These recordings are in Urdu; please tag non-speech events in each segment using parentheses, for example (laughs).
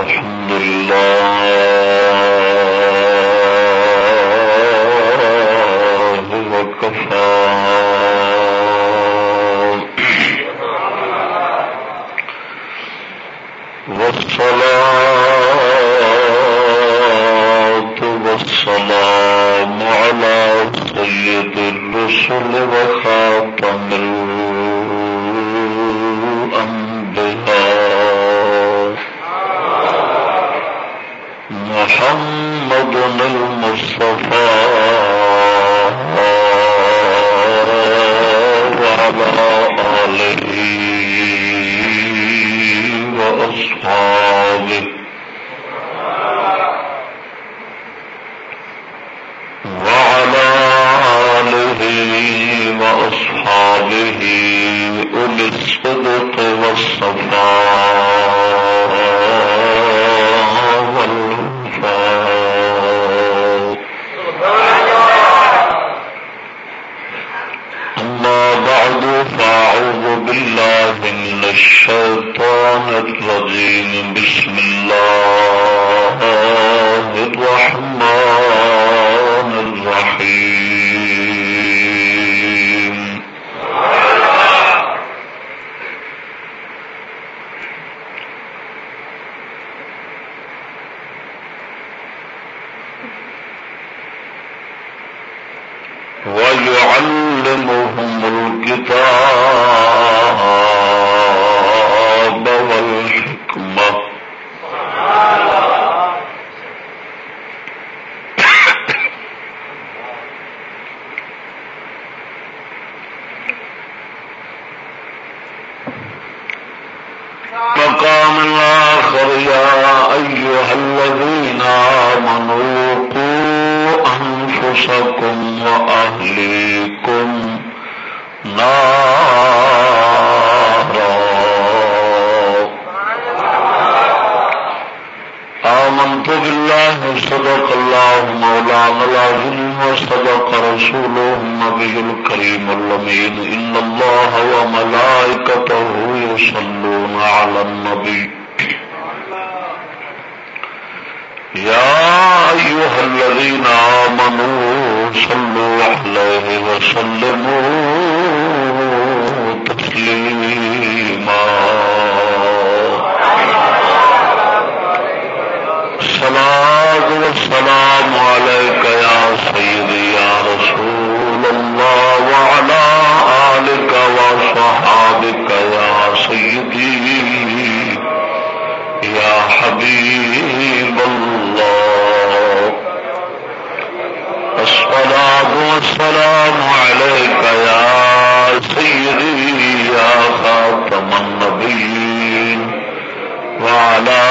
الحمد لله وكفى حبيب الله. الصلاة والسلام عليك يا سيدي، يا خاتم النبيين. وعلى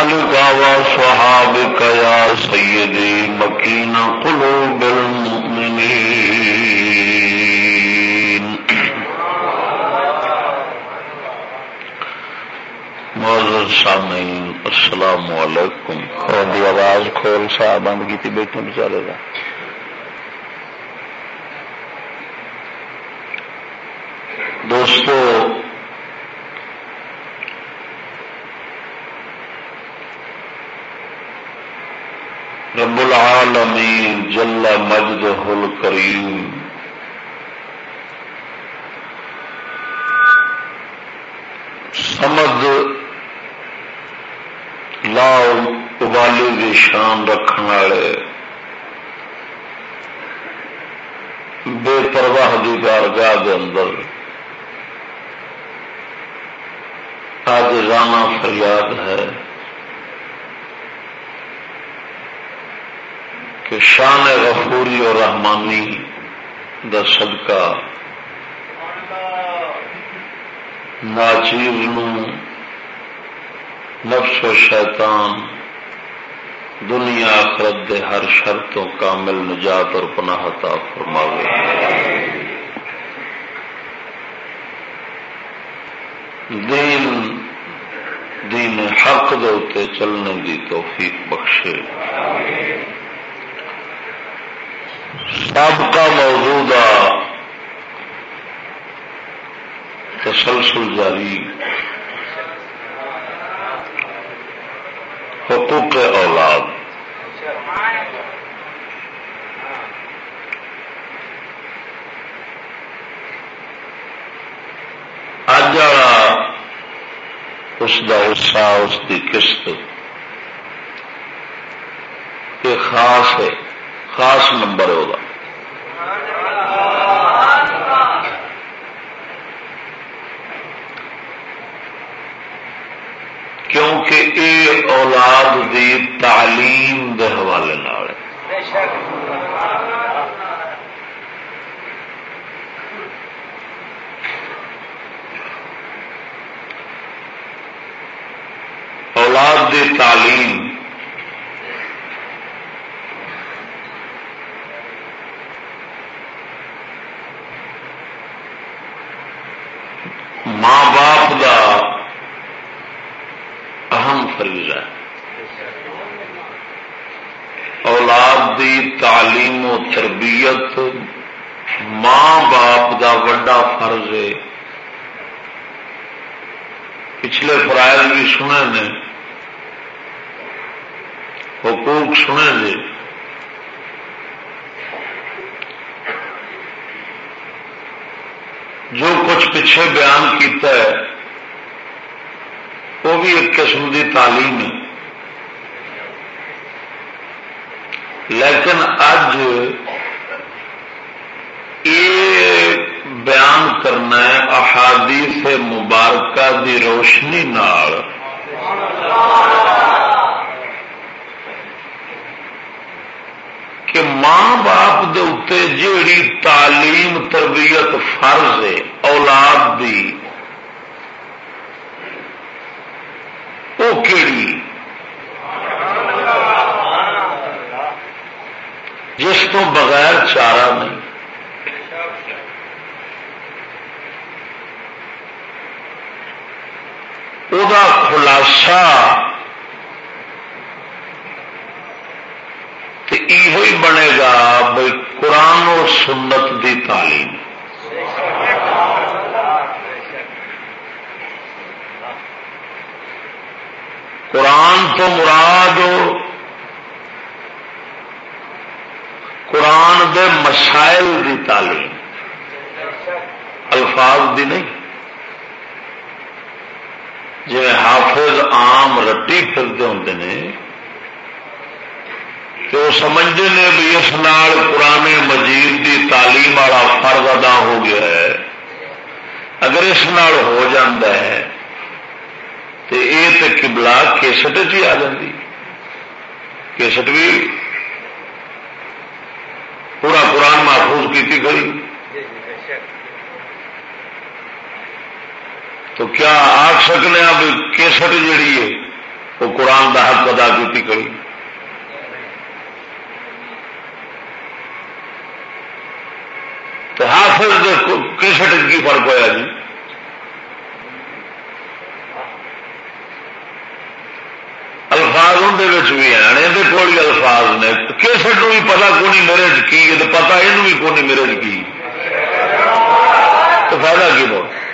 آلك وصحابك يا سيدي مكين قلوب المؤمنين. معذر سامعین السلام علیکم. دی آواز کھول سا، بند کی بیٹھے بچارے کا دوستو، رب العالمین جل مجدہ الکریم۔ سمجھ لا ابالی کی شان رکھنے والے بے پرواہ کی بارگاہ کے اندر آج رانا فریاد ہے کہ شان غفوری اور رحمانی دا صدقہ ناچیر نفس و شیطان، دنیا آخرت دے ہر شرطوں کامل نجات اور پناہ عطا فرماوے۔ دین دین حق دے چلنے دی توفیق بخشے۔ سابقہ موجودہ تسلسل جاری۔ حقوق اولاد۔ اج اس کا اسا اس کی قسط۔ یہ خاص ہے، خاص نمبر ہے وہ کیونکہ یہ اولاد دی تعلیم دے حوالے اولاد دی تعلیم ماں باپ دا اہم فریضہ ہے اولاد دی تعلیم و تربیت ماں باپ دا وڈا فرض ہے۔ پچھلے فرائض بھی سنے نے، حقوق سنے دے جو کچھ پیچھے بیان کیتا ہے، وہ بھی ایک قسم کی تعلیم ہے۔ لیکن اج یہ بیان کرنا ہے احادیث مبارکہ دی روشنی نال۔ کہ ماں باپ دے جیڑی تعلیم تربیت فرض ہے، اولاد دی وہ کیڑی جس تو بغیر چارہ نہیں۔ وہ خلاصہ یہ بنے گا بھائی قرآن و سنت دی تعلیم۔ قرآن تو مراد قرآن دے مسائل دی تعلیم۔ الفاظ دی نہیں۔ جی حافظ آم رٹی پھرتے ہوں نے کہ وہ سمجھتے ہیں بھی اس نال قرآن مجید دی تعلیم والا فرض ادا ہو گیا ہے۔ اگر اس نال ہو جاتا ہے تو یہ تو کبلا کیسٹ چ آ جاتی کیسٹ بھی پورا قرآن محفوظ کی گئی۔ تو کیا آخ سکنے اب کیسٹ جیڑی ہے، وہ قرآن کا حق ادا کی گئی۔ تو حافظ کیسٹ کی فرق ہوا جی؟ الفاظ اندر بھی ہیں یہ ہی الفاظ نے۔ کیسٹ بھی پتا کونی میرے کی پتا یہ بھی کونی میرے کی تو فائدہ کی بہت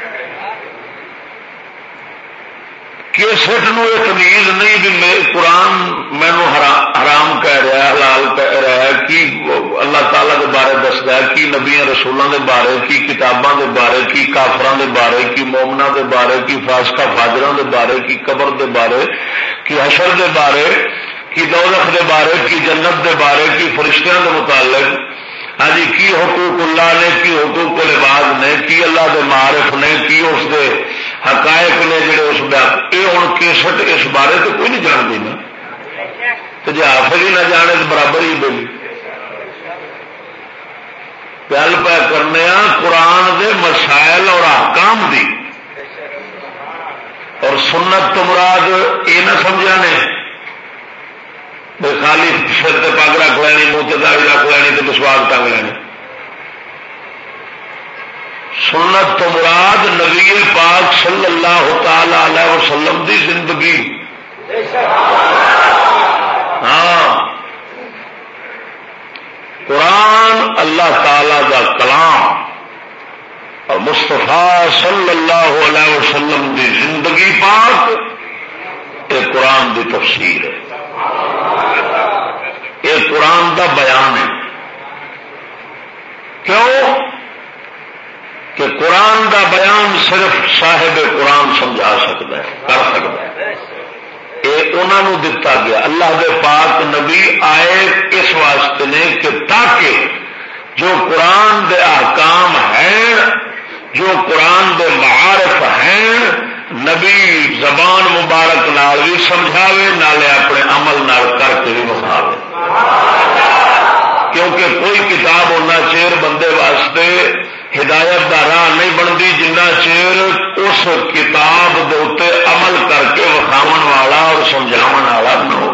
کیسٹ نو یہ تمیز نہیں بھی قرآن مینو حرام کہہ رہا حلال کہہ رہا ہے، کی اللہ تعالی کے بارے دستا ہے، کی نبیا رسولوں کے بارے، کی کتاباں کے بارے، کی کافران کے بارے، کی مومنا کے بارے، کی فاسکا فاجروں کے بارے، کی قبر کے بارے، کی حشر کے بارے، کی دولت کے بارے، کی جنت کے بارے، کی فرشتوں کے متعلق۔ ہاں جی کی حقوق اللہ نے، کی حقوق لباس نے، کی اللہ کے معرف نے، کی اس کے حقائق نے جڑے اس یہ ہوں کیسٹ اس بارے تو کوئی نہیں جانتی نا۔ تو جی آفر ہی نہ جانے تو برابر ہی بولی۔ گل پہ کرنے قرآن دے مسائل اور حکام دی۔ اور سنت تو مراد یہ نہ سمجھا نے خالی سر پگ رکھ لینی، منہ داری رکھ لینی تو وشواس ٹنگ لینی۔ سنت تو مراد نبی پاک صلی اللہ تعالی علیہ وسلم دی زندگی. ہاں. قرآن اللہ تعالی کا کلام اور مستفا صلی اللہ علیہ وسلم دی زندگی پاک، یہ قرآن دی تفسیر ہے. یہ قرآن دا بیان ہے. کیوں؟ کہ قرآن دا بیان صرف صاحب قرآن سمجھا سکتا ہے، کر سکتا ہے۔ یہ انہوں دتا گیا۔ اللہ دے پاک نبی آئے اس واسطے نے کہ تاکہ جو قرآن دے احکام ہیں، جو قرآن دے معارف ہیں، نبی زبان مبارک نال بھی سمجھاوے، نالے اپنے عمل نال کر کے بھی بخاوے کیونکہ کوئی کتاب ہونا چیر بندے واسطے ہدایت کا راہ نہیں بنتی جنہ چیر اس کتاب دے عمل کر کے وکھاو والا اور سمجھاو والا نہ ہو۔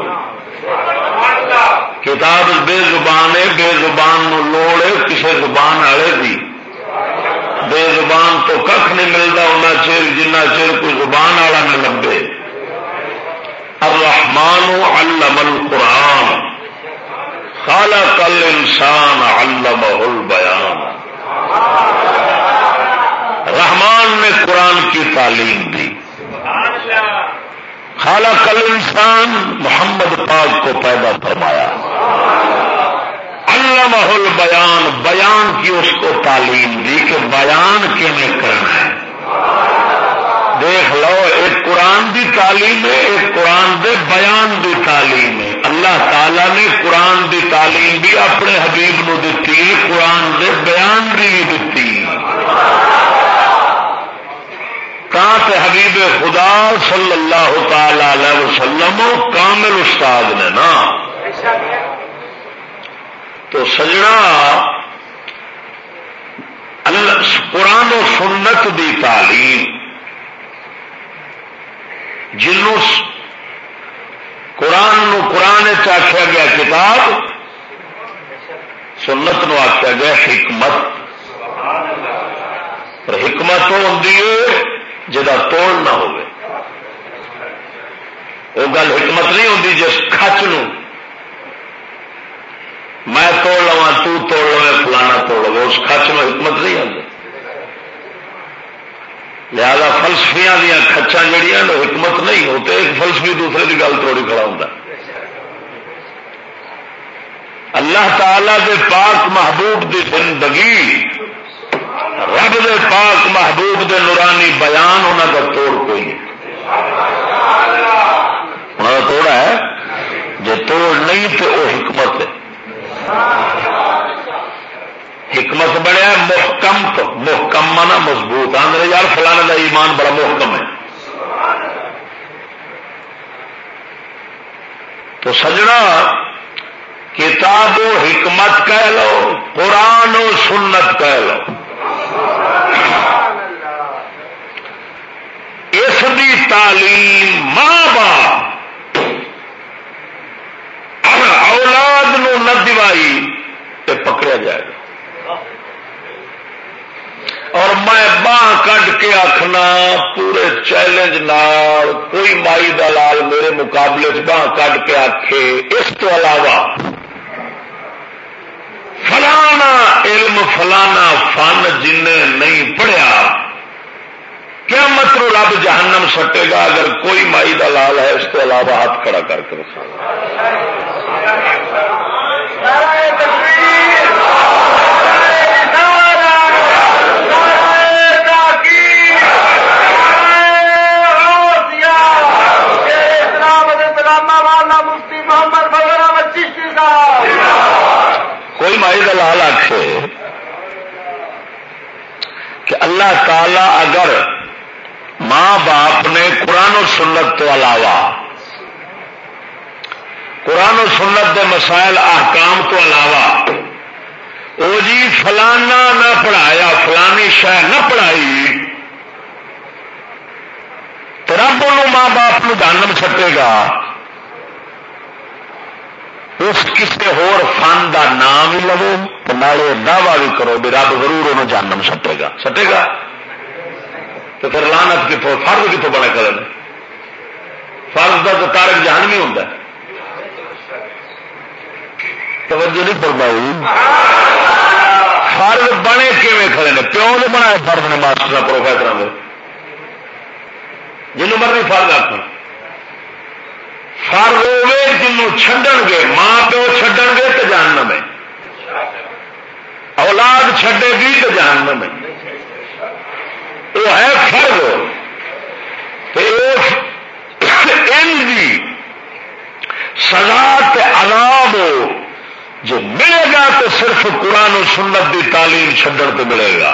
کتاب بے زبان ہے، بے زبان لوڑ ہے کسی زبان والے کی بے زبان تو کھ نہیں ملتا ان چیر، جنہ چیر کوئی زبان والا نہ لگے الرحمن علم القرآن۔ خالق الانسان علمہ البیان۔ رحمان نے قرآن کی تعلیم دی۔ خالق الانسان محمد پاک کو پیدا فرمایا۔ علمہ البیان، بیان کی اس کو تعلیم دی کہ بیان کیون کرنا ہے۔ دیکھ لو، ایک قرآن دی تعلیم ہے، ایک قرآن دے بیان دی تعلیم ہے۔ اللہ تعالی نے قرآن دی تعلیم بھی اپنے حبیب نو دیتی، قرآن دے بیان بھی دیتی کہاں حبیب خدا صلی اللہ تعالی علیہ وسلم کامل استاد نے نا۔ تو سجنا قرآن و سنت دی تعلیم جنوں قرآن نو قرآن آخیا گیا کتاب سنت نو آخیا گیا حکمت۔ اور حکمت وہ ہوں جا توڑ نہ ہو وہ گل حکمت نہیں ہوتی جس کچ میں توڑ لوا تو توڑ لو فلانا توڑ لو اس کچ میں حکمت نہیں آتی لہذا فلسفیاں دیا کچا جہیا حکمت نہیں ہوتے ایک فلسفی دوسرے کی گل توڑی کھڑا ہوں اللہ تعالی دے پاک محبوب دی زندگی، رب دے پاک محبوب دے نورانی بیان انہوں کا توڑ کوئی انہوں کا توڑ ہے؟ جو توڑ نہیں تو وہ حکمت ہے۔ حکمت بنیا محکم تو محکم مانا مضبوط۔ آدھے یار فلانے کا ایمان بڑا محکم ہے۔ تو سجنا کتاب و حکمت کہہ لو، قرآن و سنت کہہ لو۔ اس کی تعلیم ماں باپ، اولاد نو نہ دوائی پکڑا جائے گا۔ اور میں باہ کٹ کے آخنا پورے چیلنج نال کوئی مائی دلال میرے مقابلے باہ کٹ کے آخے اس تو علاوہ فلانا علم فلانا فن جن نہیں پڑھیا کیا مطلب رب جہنم سٹے گا، اگر کوئی مائی دلال ہے، اس کو علاوہ ہاتھ کھڑا کر کے رکھا کوئی مائی دلال آخ کہ اللہ تعالی اگر ماں باپ نے قرآن و سنت تو علاوہ قرآن و سنت کے مسائل احکام تو علاوہ وہ جی فلانا نہ پڑھایا، فلانی شہ نہ پڑھائی، تو رب ان ماں باپ کو جانم سکے گا۔ اس کسی فن کا نام بھی لو تو نالے دعوی بھی کرو بھی رب ضرور انہوں جانم سٹے گا۔ سٹے گا؟ تو پھر لانت کتوں فرد کتوں بڑا کرے فرد کا تو تارک جہان بھی ہوں توجہ نہیں فرمائی۔ فرد بنے کیون کھڑے نے؟ پیو نے بنا فرد نے ماسٹر پروفیسر جنوب مرضی فرد آخر فرد وے جنوں چڈن گے، ماں پیو چڈن گے تو جاننا میں اولاد چھڈے گی تو جاننا میں وہ ہے فرض دی سزا عذاب جو ملے گا تو صرف قرآن و سنت دی تعلیم چڈن تو ملے گا۔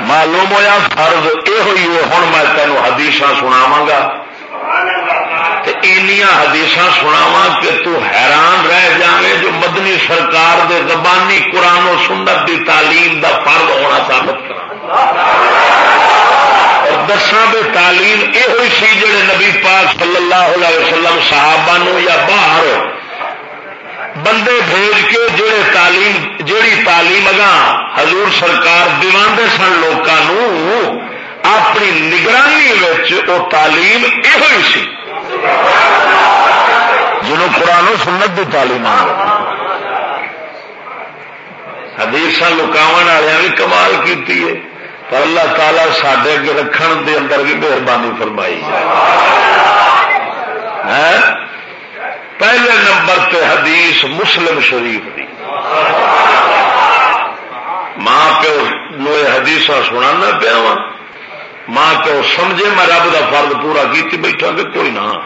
معلوم ہوا فرض یہ ہوئی ہے ہوں میں تینوں حدیث سناوا گا۔ حدیث سناوا کہ تو حیران رہ جائے جو مدنی سرکار دے زبانی قرآن و سنت دی تعلیم دا فرض ہونا ثابت کرا دساں بے تعلیم یہ ہوئی سی جڑے نبی پاک صلی اللہ علیہ وسلم صحابہ نو یا باہر بندے بھیج کے جڑے تعلیم جیڑی تعلیم اگاں حضور سرکار دیوانے سن لوگوں اپنی نگرانی وہ تعلیم یہ ہوئی سی۔ جنہوں قرآن و سنت کی تعلیم آ حدیث لکاو والے بھی کمال کی پر اللہ تعالی سڈے اگے رکھن دے اندر بھی مہربانی فرمائی ہاں؟ پہلے نمبر تے حدیث مسلم شریف دی۔ ماں پیو نو حدیث سنا پیا وا ماں پیو سمجھے، میں رب کا فرد پورا کی بیٹھا کہ کوئی نہ۔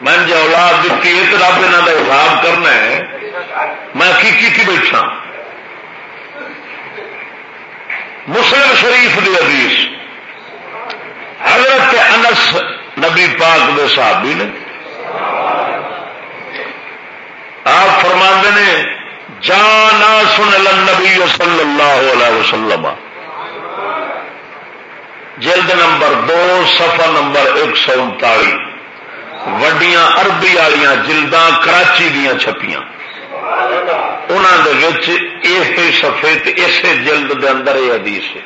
میں جو اولاد دیتی ہے تو رب یہاں کا حساب کرنا ہے۔ میں کی بیٹھا؟ مسلم شریف دی حدیث۔ حضرت انس نبی پاک دے صحابی نے۔ آپ فرما نے، جانا سن نبی صلی اللہ علیہ وسلم۔ جلد نمبر دو سفا نمبر ایک سو انتالی۔ وڈیاں اربی والیا جلداں کراچی دیا چھپیاں۔ یہ سفید اسے جلد دے اندر یہ حدیث ہے۔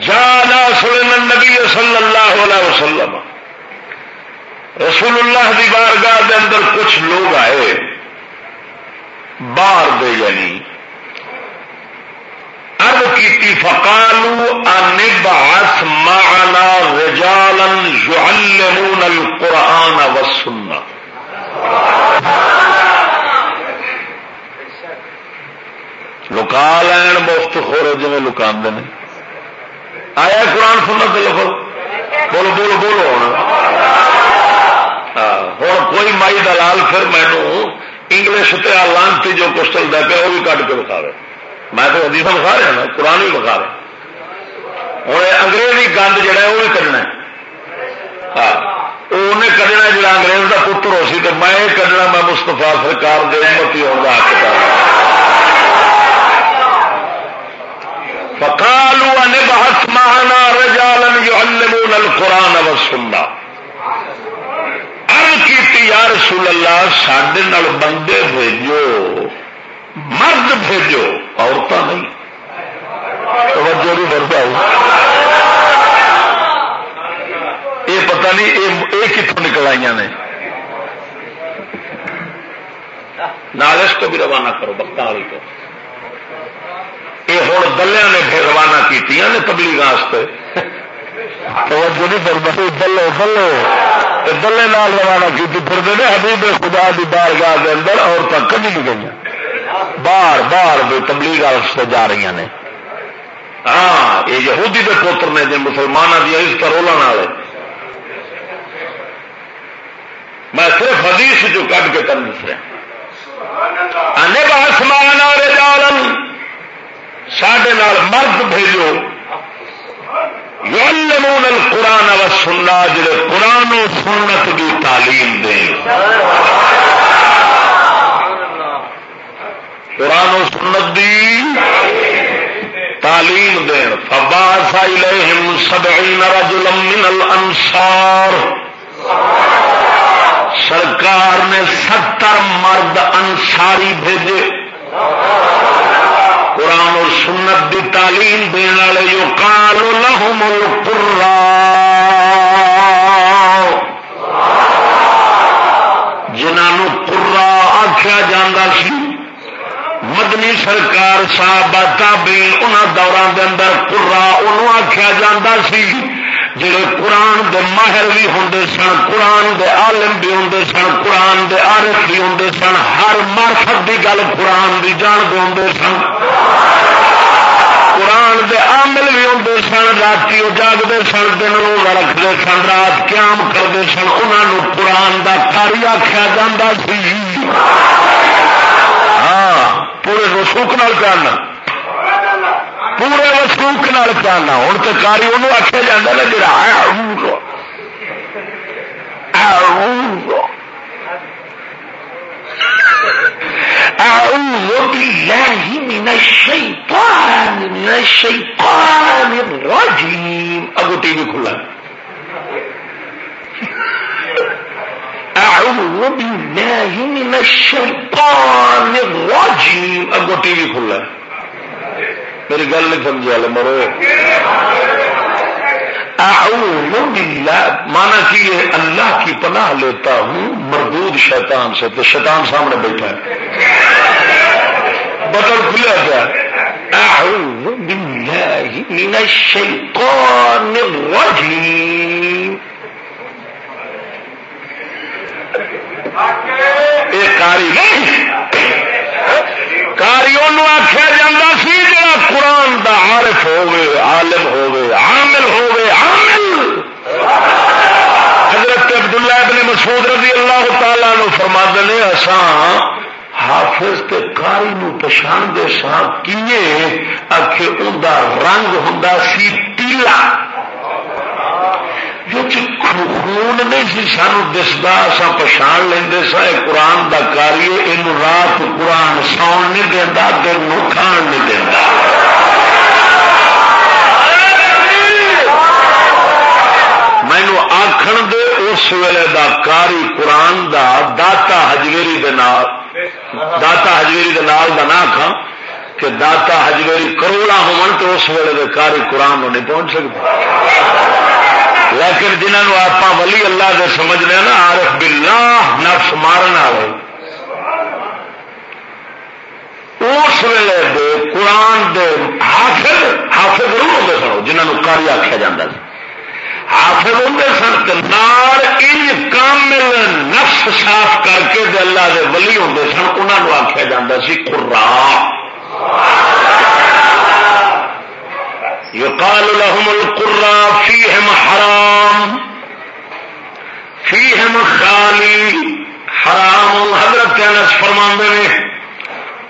جانا سلم نبی صلی اللہ علیہ وسلم۔ رسول اللہ دی بارگاہ دے اندر کچھ لوگ آئے۔ باہر دے یعنی کی فکالو انباس معنا رجالن يعلمون القرآن والسنة. لکا لین مفت خور جی لکا آیا قرآن سننا تو لکھو. بولو بولو بولو ہوں. ہاں، ہوں کوئی مائی دلال پھر مینو انگلش تے لانتی جو کچھ چلتا پیا وہ بھی کٹ کے بکھا رہے میں تو ادیس بکھا رہا نا، قرآن بھی بکھا رہا ہوں۔ انگریزی گند جہا ہے، وہ بھی کھڈنا ہاں، انہیں کھڈنا جا انگریز کا پتر ہو سی، تو میں کھڈنا میں مستفا سرکار دے امتی ہونے کا حق کر فقالوا ان بحث معنا رجالا يعلمون القران والسنه ارد کی یا رسول اللہ سڈے بندے بھیجو۔ مرد بھیجو عورتیں نہیں۔ توجہ نہیں بڑھتا۔ یہ پتہ نہیں یہ کتوں نکل آئی نے۔ نالش کو بھی روانہ کرو بکتا والی کو یہ ہوں دلیا نے پھر روانہ کی تبلیغ دلے دلے۔ دلے نال روانہ کی پھر حبیب خدا کی بار گاہ کے اندر عورتیں کبھی نہیں گئی بار بار تبلیغ واسطے جا رہی نے۔ ہاں یہ یہودی کے پوتر نے جی مسلمانوں کی اس کرولہ والے۔ میں صرف حدیث جو کٹ کے تم دس رہا۔ آسمان اور سڈے مرد بھیجو۔ یعلمون القرآن و سننا جڑے قرآن و سنت کی تعلیم دیں۔ قرآن و سنت دی تعلیم دین۔ فباس الیہم سبعین رجلا من الانصار سرکار نے ستر مرد انصاری بھیجے۔ قرآن اور سنت دی تعلیم دن والے جو کال لہم القرا جنہوں پورا آخیا جا سی مدنی سرکار صاحب تابی ان دوران دے اندر پورا انہوں آخیا جا سی، جڑے قرآن دے ماہر بھی ہوں سن، قرآن دے عالم بھی ہوں سن، قرآن دے عارف بھی ہوں سن، ہر مرفت کی گل قرآن بھی جانتے ہوں سن۔ قرآن دے عامل بھی ہوں سن، رات وہ جاگتے سن، دن روزہ رکھتے سن، رات قیام کرتے سن انہوں قرآن دا کاری آخیا جا سی۔ پورے رسوک نال کرنا پورے وسوخ نال ہوں تو کاری انہوں آخیا جا نا جا أعوذ بالله من الشيطان من الشيطان الرجيم أبو تيجي كلها أعوذ بالله من الشیطان الرجیم الشيطان الرجيم. أبو تيجي كلها میری گل نہیں سمجھا لے مرو. اعوذ باللہ مانا کی ہے؟ اللہ کی پناہ لیتا ہوں، مردود شیطان سے تو شیطان سامنے بیٹھا ہے. بطل کھلا گیا. اعوذ باللہ من الشیطان الرجیم ایک کاری نہیں. کاری ان آخیا جا سی جا قرآن دا عارف ہوے عالم ہوے عامل ہوے عامل. حضرت عبداللہ ابن مسعود رضی اللہ تعالی نو فرما نے، اساں حافظ تے کاری نو پچھان دے سا کیے؟ آخر ان رنگ ہوں سی پیلا. خون نہیں سی سانو دستا سا پچھان لیں سا قرآن کا کاریے یہ رات قرآن ساؤن نہیں دینا دل نو کھان نہیں دینا مینو آخر دے، اس ویلے دا کاری قرآن دا داتا ہجویری داتا ہجویری دا نہ آخا کہ داتا ہجویری کروڑا ہو تو اس ویلے دے کاری قرآن نہیں پہنچ سکتے لیکن جنہوں آپ ولی اللہ دے سمجھنے نا، عارف باللہ، نفس مارن والے۔ اس ویلے دے قرآن دے حافظ حافظ روح ہوتے سنو جنہوں کاری آخیا جا حافظ ہوں سن نار ان کامل نفس صاف کر کے دے اللہ دے ولی ہوں سن انہوں آخیا جا سی قرآ يقال لهم القرى فيهم حرام، فيهم خالی، حرام، حضرت انس فرما نے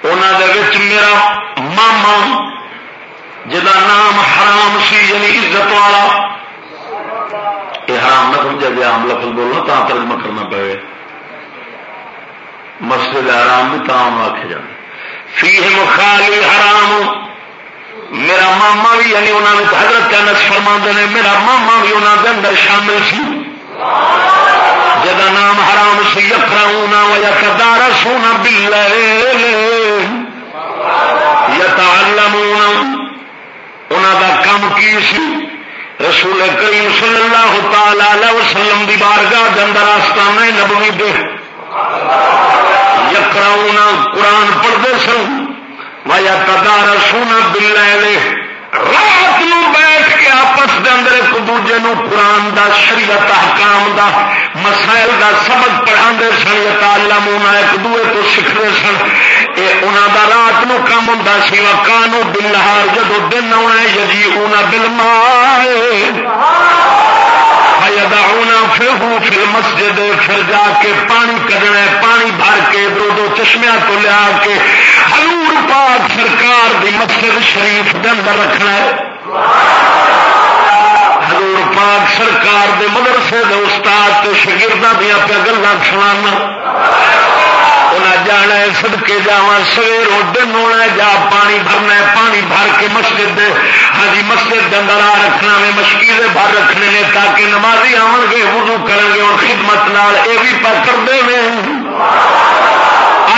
انہوں میرا ماما جا نام حرام سی یعنی عزت والا یہ حرام نہ سمجھا جی آم لفظ بولنا تا ترجمہ کرنا پڑے۔ مسجد آرام بھی تام آخیا جائے فیہم خالی حرام میرا ماما بھی یعنی انہوں نے حضرت انس فرما نے، میرا ماما بھی انہوں کے اندر شامل سی۔ جا نام حرام سی یقراؤنا و یقدار سونا بل یتعلمون انہوں کا کم کی سی؟ رسول کریم صلی اللہ تعالی وسلم دی بارگاہ کے اندر آستانے نبوی دے۔ یقراؤنا قرآن پڑھتے سن۔ وایا تدار سونا بل رات نو بیٹھ کے آپس دے اندر ایک دوجے نو قرآن دا، شریعت حکام دا، مسائل دا سبق پڑھا سن، یا تعلم ایک دوے تو سیکھتے سن۔ اے انہاں دا رات نو کام ہوں سی و کانو بلہار جدو دن آنا یجی اونا بل مائے پھر ہوں فی مسجد پھر جا کے پانی کڈنا پانی بھر کے دو دو چشمیا تو لیا کے حضور پاک سرکار دی مسجد شریف کے اندر رکھنا ہے۔ حضور پاک سرکار دے مدرسے دے استاد شگردہ دیا پہ گلا سنا انہیں جانا سد جا سویر دن ہونا جا پانی بھرنا پانی بھر کے مسجد ہاں جی مسجد کے اندر آ رکھنا میں مشکل بھر رکھنے نے تاکہ نمازی آن گے وضو کریں گے اور خدمت نال یہ بھی پتھر دے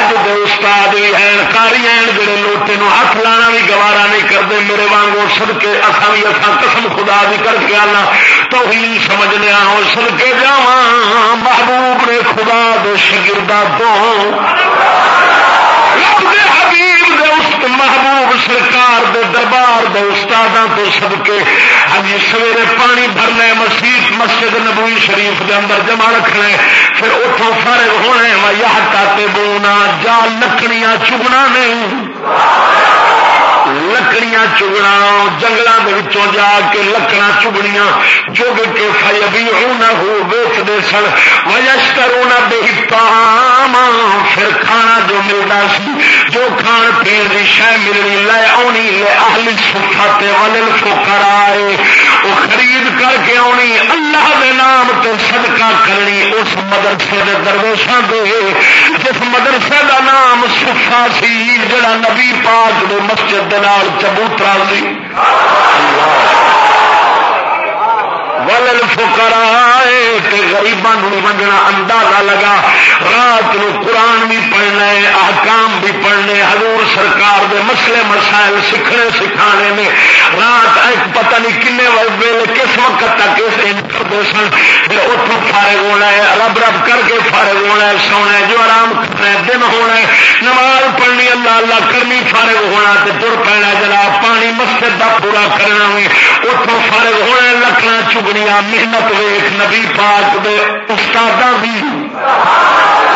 اج دے استاد بھی ہیں کاری ہیں جڑے لوٹے نو ہاتھ لانا بھی گوارا نہیں کرتے، میرے وانگو سد کے اصا بھی اصا قسم خدا بھی کر کے آنا تو ہی سمجھ لیا ہو سد کے جا محبوب نے خدا دے شگردا تو حبیب محبوب سرکار دے دربار دے استاد تو سب کے ہاں جی، سویرے پانی بھرنا مسیح مسجد نبوی شریف دے اندر جمع رکھنا پھر اتوں فارغ ہونے یا کا بونا جا لکڑیاں چگنا نہیں۔ لکڑیاں چگنا جنگلوں جا کے لکڑا چگنیاں چگ کے فائی ابھی نہ ہو ویچتے سن وجشتر بے پام پھر کھانا جو ملتا سی، جو کھان پین کی شہ ملنی، لے آنی، لے اہل سفاتے والے فوکر آئے وہ خرید کر کے آنی، اللہ دے نام تے صدقہ کرنی اس مدرسے دے درویشاں دے۔ جس مدرسے دا نام سفا سی، جڑا نبی پاک دے مسجد چبوترا سی ولل فکرا گریبان منگنا اندازہ لگا۔ رات نو قرآن بھی پڑھنا ہے، احکام بھی پڑھنے حضور سرکار دے مسئلے مسائل سیکھنے، سکھانے میں۔ رات ایک پتہ نہیں کن ویلے کس وقت تک اس کرتے سن۔ پھر اتوں فارغ ہونا ہے، رب رب کر کے فارغ ہونا ہے، سونا ہے، جو آرام کرنا ہے، دن ہونا ہے۔ نماز پڑھنی، اللہ اللہ کرنی فارغ تر پینا جناب، پانی مسجد کا پورا کرنا بھی اتوں فارغ ہونا لکڑا چگنا محنت ویخ نبی پاک دے استاد بھی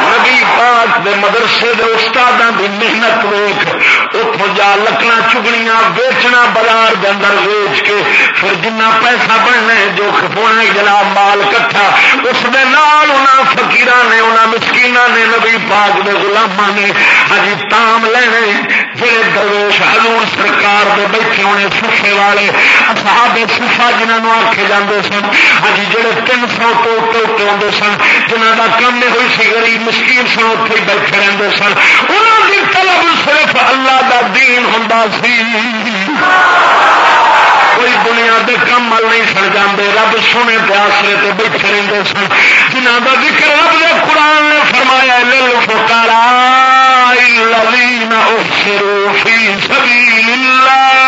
نبی پاک دے مدرسے دے استاد بھی محنت ویخ اتوں جا لکڑا چگنیاں ویچنا بازار کے اندر ویچ کے، پھر جنا پیسہ بننا جو کھپونا جناب مال کٹھا، اس دے نال انہاں نے، انہاں مسکین نے، نبی پاک دے غلاماں نے ہجی تام لینے جڑے درویش حضور سرکار دے بیٹھے ہونے سفے والے، اصحاب صفا جنہوں آکھے جاندے سن ہاں جڑے تین سو تو اتنے اتنے آتے سن جنہ کا کم نہیں ہوئی سی گریب مشکل سن اتنے بیٹھے رہتے سن۔ انہوں کی طلب صرف اللہ کا دین ہوں سی۔ کوئی دنیا دے کم مل نہیں سن جاندے۔ رب سونے پیاسرے تے بیٹھے رہتے سن۔ جنہ کا ذکر رب نے قرآن نے فرمایا لل فکارا الذين احشروا في سبيل الله۔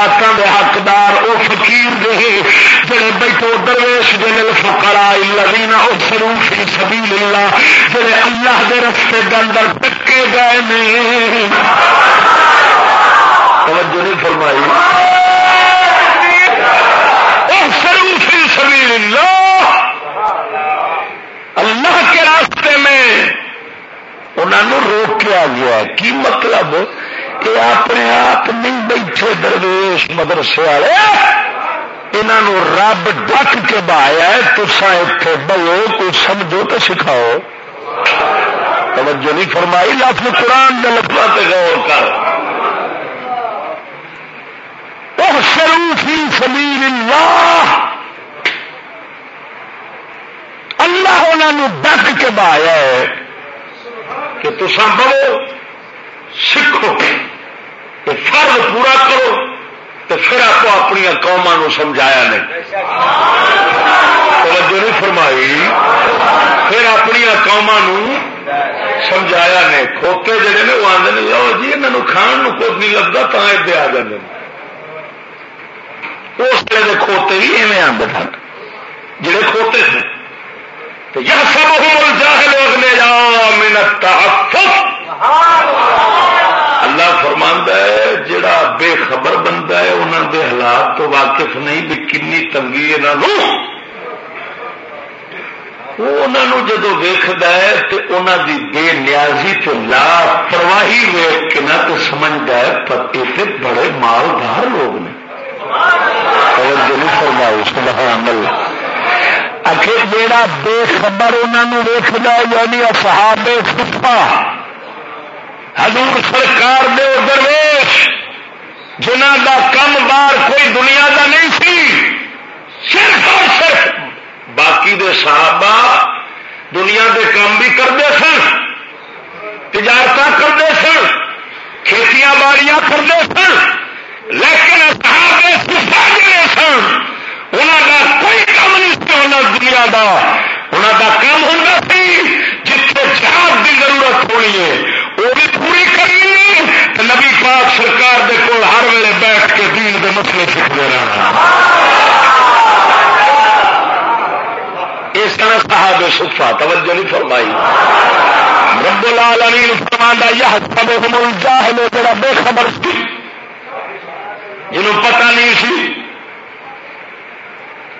سدکے خیرات دے حقدار وہ فکیر دے جڑے بیٹھو درویش دل فکرا لوینا وہ سروفی سبھی للا جڑے اللہ دے رستے کے اندر ٹکے گئے نے۔ توجہ نہیں فرمائی۔ سروفی سبھی للہ اللہ کے راستے میں انہوں روکیا گیا کی مطلب؟ کہ اپنے آپ نہیں بیٹھے درویش مدرسے والے۔ انہوں رب ڈک کے بہایا تسا اتنے بہو کوئی سمجھو تو سکھاؤ۔ توجہ نہیں فرمائی، لفظ قرآن کے لفظ پہ غور کر۔ شروفی سبیل اللہ۔ اللہ انہوں ڈک کے بہایا ہے۔ کہ تسا بڑو سیکھو کہ فرد پورا کرو تو پھر آپ اپنی قوما سمجھایا نہیں۔ توجہ نہیں فرمائی۔ پھر اپنی قوما سمجھایا نہیں۔ کھوتے جڑے نے، وہ آدھے لو جی یہاں کھان کچھ نہیں لگتا تو ادے آ جاتے اس طرح کھوتے بھی ایویں آتے سن جڑے کھوتے تھے یہ سب جاہل لوگ نے جا منت اللہ فرماندہ ہے، جڑا بے خبر بنتا ہے انہوں دے حالات تو واقف نہیں، بھی کنی تنگی یہاں وہ جدو ویخد ہے تو انہوں دی بے نیازی تو لا پرواہی ویخ کے نہ تو سمجھتا ہے پتے سے بڑے مالدار لوگ نے۔ فرمائی سبحان آخر جا بے خبر انہوں ویخد یعنی اصحاب صفا، حضور سرکار دے درویش جنہ دا کم بار کوئی دنیا دا نہیں سی، صرف اور صرف باقی دے صحابہ دنیا دے کام بھی کرتے سن تجارت کرتے سن، کھیتیاں باڑیاں کرتے سن، لیکن صحابہ جڑے سن انہوں کا کوئی کام نہیں سی دنیا دا انہوں کا کام ہوتا سی جتنے جہاز کی ضرورت ہونی ہے وہ بھی پوری کرنی تو نبی پاک سرکار دے کول ہر ویلے بیٹھ کے دین دے مسئلے سیکھتے رہنا اس طرح صاحب سفا توجہ نہیں فرمائی رب العالمین فرماندا یہ سب ہم جاہل جڑا بے خبر سی جنہوں پتہ نہیں سی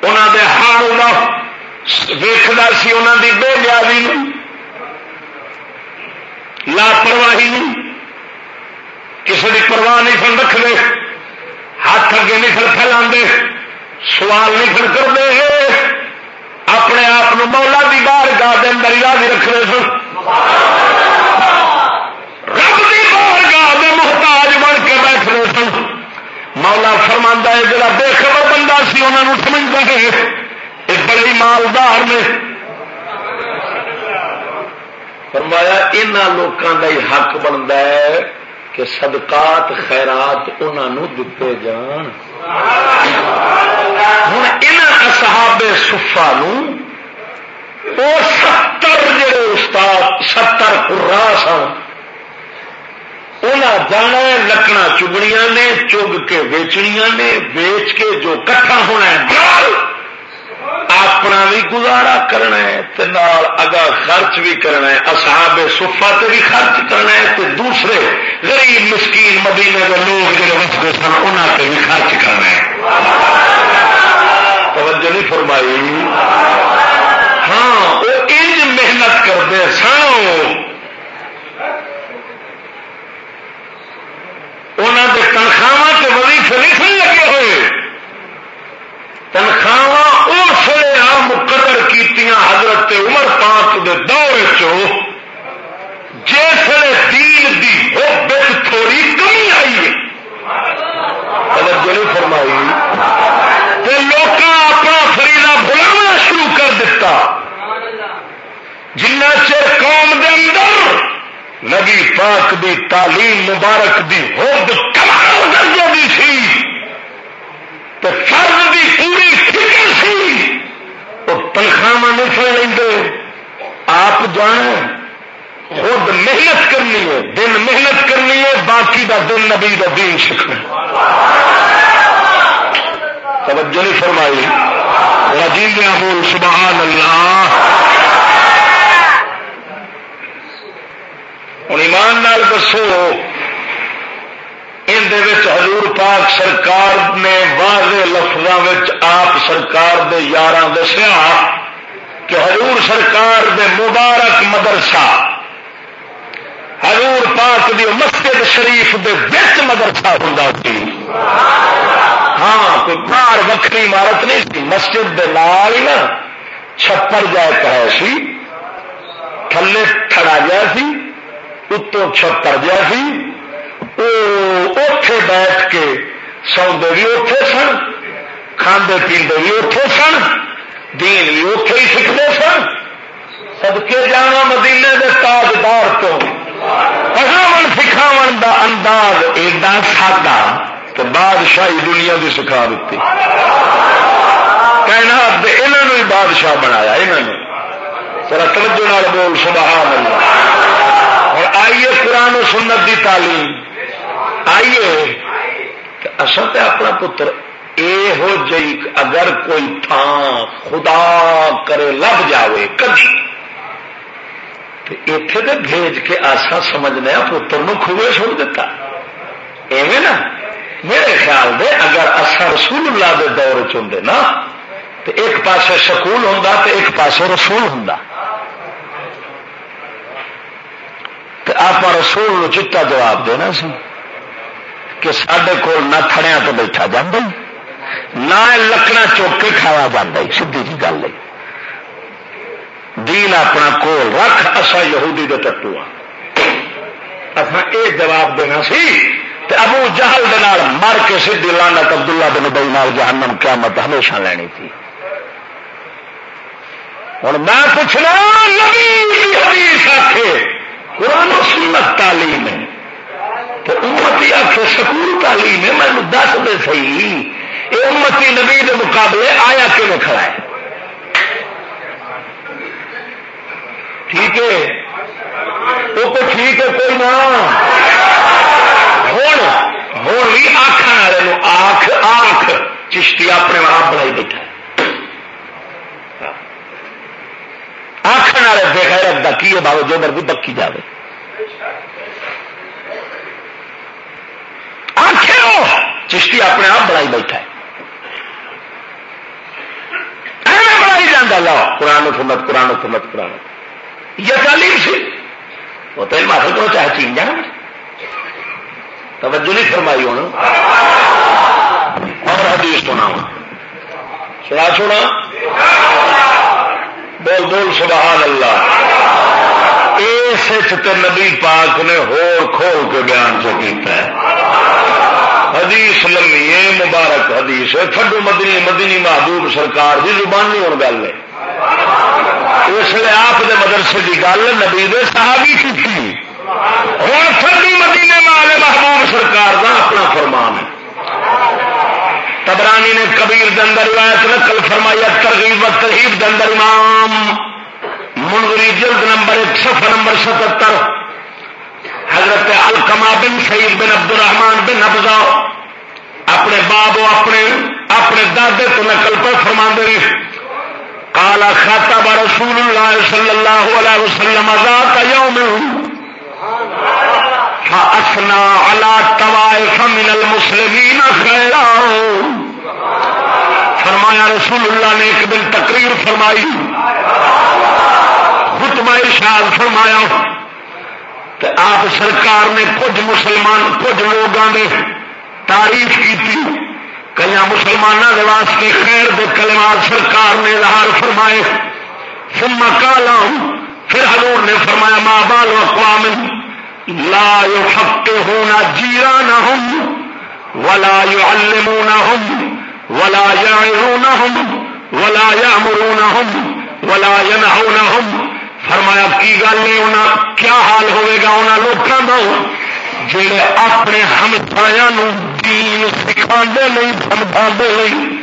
انہوں دے حال دا ویکھدا سی انہوں دی بے نیازی لاپرواہی کسی کی پرواہ نہیں سن رکھتے ہاتھ اگے نہیں سن پھیلا سوال نہیں سن کرتے اپنے آپ مولا کی بار گاہ دن دریا بھی رکھتے سن۔ رب کی بار گاہ دے محتاج بن کے بیٹھتے سن۔ مولا فرما ہے، جڑا بے خبر سی انہوں سمجھتا ہے یہ بڑی مالدار نے۔ فرمایا ان لوگوں کا ہی حق بنتا ہے کہ صدقات، خیرات انہوں دیتے جان۔ ہوں ان اصحاب سفا وہ ستر جڑے استاد، ستر پورا سن انہیں جانا لکڑا چگنیا نے، چگ کے بیچنیا نے بیچ کے جو کٹھا ہونا ہے اپنا بھی گزارا کرنا ہے اگا خرچ بھی کرنا ہے، اصحاب سفا تے بھی خرچ کرنا ہے، تے دوسرے غریب مسکین مدینے کے لوگ جڑے وستے سن انہوں سے بھی خرچ کرنا ہے۔ توجہ نہیں فرمائی۔ ہاں وہ انج محنت کرتے سن۔ انہوں کے تنخواہ سے وظیفے نہیں لگے ہوئے۔ تنخواہ مقرر کی حضرت عمر پاک دے دور جسے دین دی ہوبت تھوڑی کمی آئی ہے۔ توجہ نہیں فرمائی۔ لوگ اپنا فریدا بلانا شروع کر دیتا جنہ چر قوم دے اندر نبی پاک دی تعلیم مبارک دی ہوب کمال درجے دی سی تو فرض دی پوری فکر سی تنخواہ نہیں فل لیں آپ جان خود محنت کرنی ہے، دن محنت کرنی ہے، باقی کا دن نبی کا دین سیکھنا توجہ نہیں فرمائی۔ رجیلیا بول سبحان اللہ۔ ہوں ایمان نال دسو حضور پاک سرکار نے واضح لفظوں آپ سرکار دے یار دسیا کہ حضور سرکار دے مبارک مدرسہ، حضور پاک دی مسجد شریف دے بچ مدرسہ ہوں ہاں کوئی باہر وکری عمارت نہیں سی، مسجد دے نال ہی نا، چھپر جائے کہ سی، تھلے تھڑا جا سی۔ اتوں چھپر جا سی؟ اتے بیٹھ کے سوندے بھی اتے سن کھانے پیندے بھی اتے سن، دین بھی اتے ہی سیکھتے سن۔ سدکے جانا مدینے کے تاجدار تو۔ پڑھاو سکھاو کا انداز ایڈا سادہ تو بادشاہی دنیا کی سکھا دیتی۔ کہنا انہوں نے بادشاہ بنایا انہوں نے تھوڑا توجہ بول، سبحان اللہ۔ آئیے قرآن و سنت کی تعلیم۔ آئیے۔ اصل تو اپنا پتر یہ جی اگر کوئی تھان خدا کرے لب جائے کبھی اتے تو بھیج کے آسا سمجھنے پتر نو خوبے چھوڑ دیتا۔ ایویں نا؟ میرے خیال دے اگر اصا رسول اللہ دے دور چ نا تو ایک پاسے سکول ہوں تو ایک پاسے رسول ہوں تو آپ رسول نو چٹا جواب دینا سی کہ سڈے کول نہ تھڑیا تو بیٹھا جا نہ لکڑا چوک کے کھایا جا سیدھی جی گل ہے دین اپنا کول رکھ اصا یہودی دے ٹٹو اصا یہ جواب دینا سی تے ابو جہل دے نال مر کے سیدھی لانا عبداللہ بن بئی نال جہنم قیامت ہمیشہ لینی تھی ہوں میں پوچھنا نبی حدیث آخے قرآن سنت تعلیم ہے۔ تو امتی آخ سکول تعلیم ہے، میں دس دے سی یہ امتی نبی کے مقابلے آیا کیوں کھڑا ہے؟ ٹھیک ہے۔ وہ تو ٹھیک ہے، کوئی نہ۔ ہوں ہوں بھی آخر والے آخ آخ چشتی اپنے آپ بنائی بیٹھا۔ آخر والے بغیر شریعت کا کی ہے باو جو مرضی پکی جائے آخر چشتی اپنے آپ بڑائی بیٹھا ہے۔ بڑائی جانا لا قرآن و سنت، قرآن و سنت، قرآن۔ یہ تعلیم سی۔ وہ تو علم حاصل کرو، چاہے چین جانا۔ توجہ نہیں فرمائی ہونا۔ اور حدیث سنا سنا سنا۔ بول بول سبحان اللہ۔ اس نبی پاک نے ہور کھول کے بیان سے کیتا ہے۔ حدیث لمبی ہے، مبارک حدیث ہے۔ تھڈو مدنی مدنی محبوب سرکار کی زبان نہیں ہونے گل ہے۔ اس لیے آپ دے مدرسے کی گل نبی دے صحابی کی ہوں تھڈو مدینے والے محبوب سرکار کا اپنا فرمان ہے۔ تبرانی نے کبیر دندر روایت نقل فرمایا ترغیب و ترغیب دندر امام منگری جلد نمبر ایک، صفحہ نمبر ستہتر حضرت الکما بن سعید بن عبد الرحمان بن ابزا اپنے باب اپنے اپنے دادے تو نقل پر فرما دے کالا خاتا با رسول اللہ صلی اللہ علیہ وسلم ذات یوم فاسنا علی طوائف من المسلمین خیرا فرمایا رسول اللہ نے ایک دن تقریر فرمائی. خطبہ ارشاد فرمایا آپ سرکار نے کچھ مسلمان، کچھ لوگوں نے تعریف کی کئی مسلمانوں کے واسطے خیر دے کلمات سرکار نے اظہار فرمائے. سما کالا پھر حضور نے فرمایا ماں بال اقوام لا يحق ہونا جیرا نہ ہوں ولا يعلمون ہوں ولا يعظون ہوں ولا يامرون ہوں ولا ينهون ہوں فرمایا کی گل نہیں ہونا کیا حال ہوئے گا؟ انہوں لوگوں کا جڑے اپنے ہمسایا دین سکھا نہیں سمجھا نہیں۔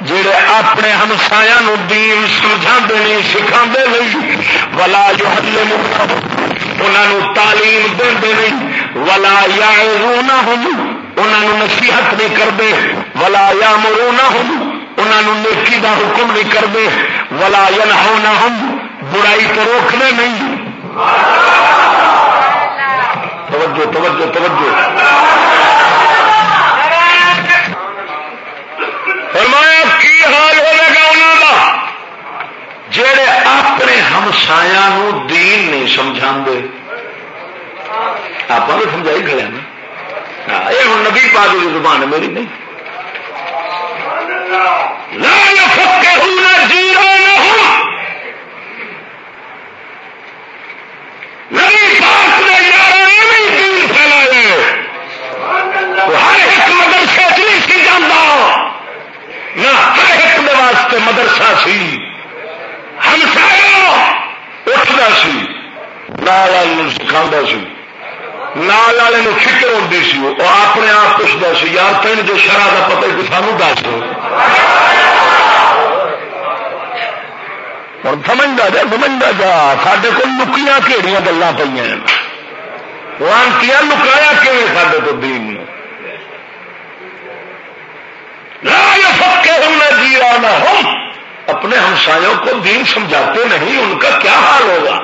جڑے اپنے ہمسایا دین سمجھا نہیں سکھا نہیں، ولا جو ہلے انہوں تعلیم دے نہیں، ولا یا رونا ہوں انہوں نصیحت نہیں کرتے ولا یا مرونا ہوں انہوں نیکی دا حکم نہیں کرتے ولا ینہونا ہم برائی تو روکنے نہیں۔ توجہ توجہ توجہ۔ فرمایا، کی حال ہوگا انہوں کا جڑے اپنے ہمسایا دین نہیں سمجھا آپ سمجھائی کھڑے نا۔ یہ ہوں نبی پاک کی زبان ہے، میری نہیں لا يفقهون جيرانهم نبی پاک نے یار دین پھیلائے ہر ایک مدرسے نہیں سی جانا نہ ہر ایک واسطے مدرسہ سی ہم سارا اٹھتا سی نال سکھا سی نال والے فکر ہوتی سی وہ اپنے آپ پوچھتا جو شرح کا پتا کہ سانو دس ہوں سمجھتا جا سمجھتا جا۔ سڈے کو لکیاں کہڑی گلا پہ لانتی لکایا کہ سڈے کو دین جی آنا ہوں اپنے ہمسایوں کو دین سمجھاتے نہیں، ان کا کیا حال ہوگا؟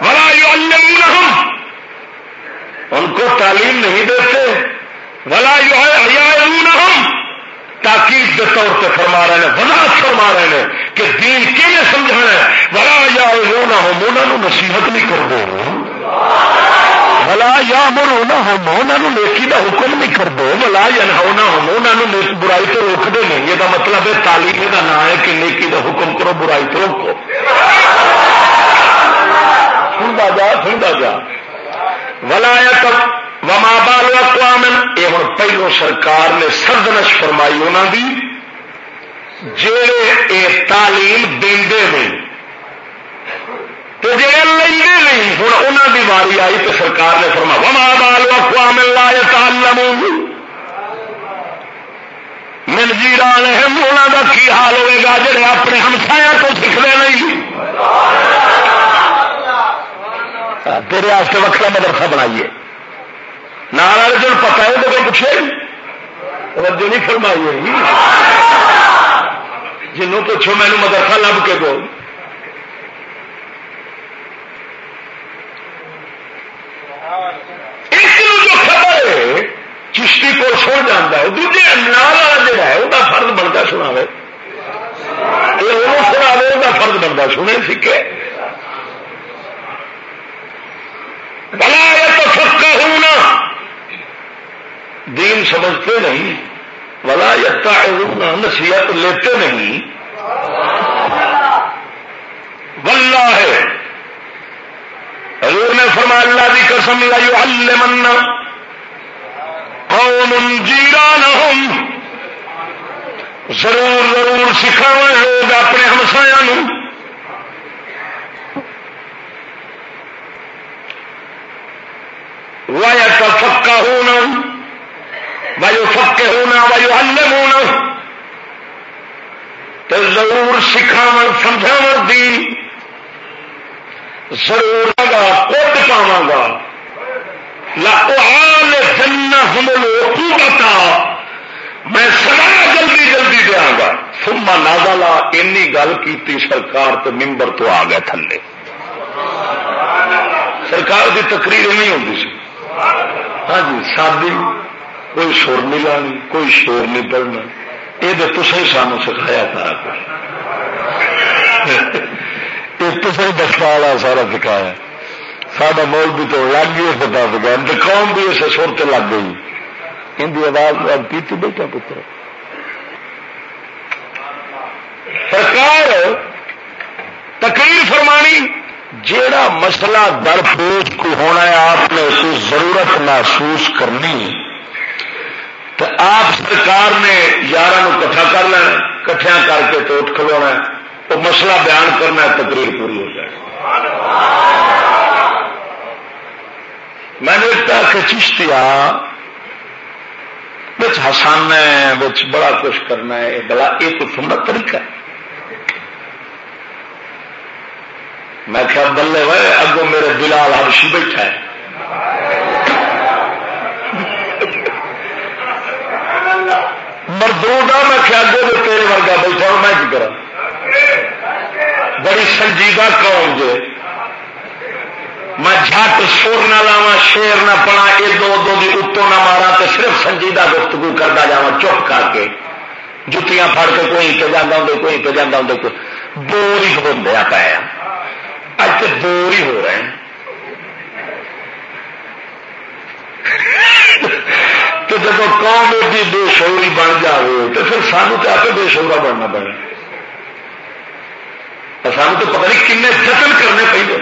بڑا ہم ان کو تعلیم نہیں دیتے۔ بلا ہم تاکید کے طور پہ فرما رہے ہیں، وضاحت فرما رہے ہیں کہ دین کی سمجھا ہے بلا یا نہ ہو انہوں نصیحت نہیں کرتے بلا یا مر نہ ہم انہوں نیکی کا حکم نہیں کرتے بلا یا نہ ہم انہوں برائی تو روکتے نہیں۔ یہ مطلب ہے تعلیم کا نام ہے کہ نیکی کا حکم کرو، برائی تو روکو۔ سنتا جا سنتا جا۔ ولا ولایت وما بال اقوام یہ ہوں پہلو سرکار نے سردنش فرمائی انہوں دی جڑے اے تعلیم دے نہیں تو جڑے لے نہیں ہوں انہوں دی واری آئی تو سرکار نے فرما وما بال اقوام لا يتعلمون من جیران انہوں کا کی حال ہوئے گا جڑے اپنے ہمسایا تو سیکھتے نہیں۔ تیرے واسطے وکرا مدرسہ بنائیے نال والے دن پتا ہے تو کوئی پوچھے؟ توجہ نہیں فرمائی ہے جنوں پوچھو مینو مدرسہ لب کے دو خبر ہے، چشتی کو سو جانا ہے دوجے نال والا ہے وہ فرد بنتا سنا یہ سنا وہ فرد بنتا سنے سکے۔ بلا تو سب کا ہونا دین سمجھتے نہیں بلا یتا نصیحت لیتے نہیں۔ ولہ ہے حضور نے فرمایا، اللہ کی قسم لا من قوم جیرانہم۔ ضرور ضرور سکھاو لوگ اپنے ہمسایا وایا فکا ہونا وایو فکے ہونا وایو ہل ہونا تو ضرور سکھاو سمجھاو دی۔ ضرور گا کٹ پاوا گا۔ لال جنا ہم بتا میں سدا جلدی جلدی دیا گا۔ سما نازالا اینی گل کی سرکار تو ممبر تو آ گیا تھلے۔ سرکار کی تقریر نہیں ہوتی سی۔ ہاں جی سادی کوئی سر نہیں لانی کوئی شور نہیں پڑھنا یہ تو تصے سانو سکھایا سارا کچھ تصے دستا والا سارا سکھایا۔ سارا مول بھی تو لگ گئی اس دس گیا قوم بھی اسے سر سے لگ گئی۔ ان کی آواز پیتی بیٹھا پتر۔ سرکار، تقریر فرمانی، جیڑا مسئلہ درپیش کو ہونا ہے، آپ نے اسے ضرورت محسوس کرنی۔ تو آپ سرکار نے یار کٹھا کر لینا کٹھیا کر کے تو اٹھ کھلونا تو مسئلہ بیان کرنا ہے، تقریر پوری ہو جائے۔ میں نے کہا کہ چشتیا بچ ہسانا ہے، بچ بڑا کچھ کرنا ہے بلا یہ تو سننا طریقہ ہے۔ میں کیا بلے ہوئے، اگوں میرے بلال ہبشی بیٹھا ہے۔ مردوں کا میں کیا گو تیرے ورگا بیٹھا ہوں، میں کرا بڑی سنجیدہ قوم جو میں جھٹ سور نہ لاوا شیر نہ پڑا ادو ادو کی اتوں نہ مارا تو صرف سنجیدہ گفتگو کرتا جا چپ کر کے۔ جتیاں پڑ کے کوئی پہ جانا ہوں کوئی پہ جانا ہوں بور ہی ہو پایا اج بور ہی ہو رہے ہیں۔ تو جب قوم ایڈی بے شوری بن جائے تو پھر سانو تو آپ بے شورا بننا پڑنا سانو تو پتہ نہیں کن جتن کرنے پہ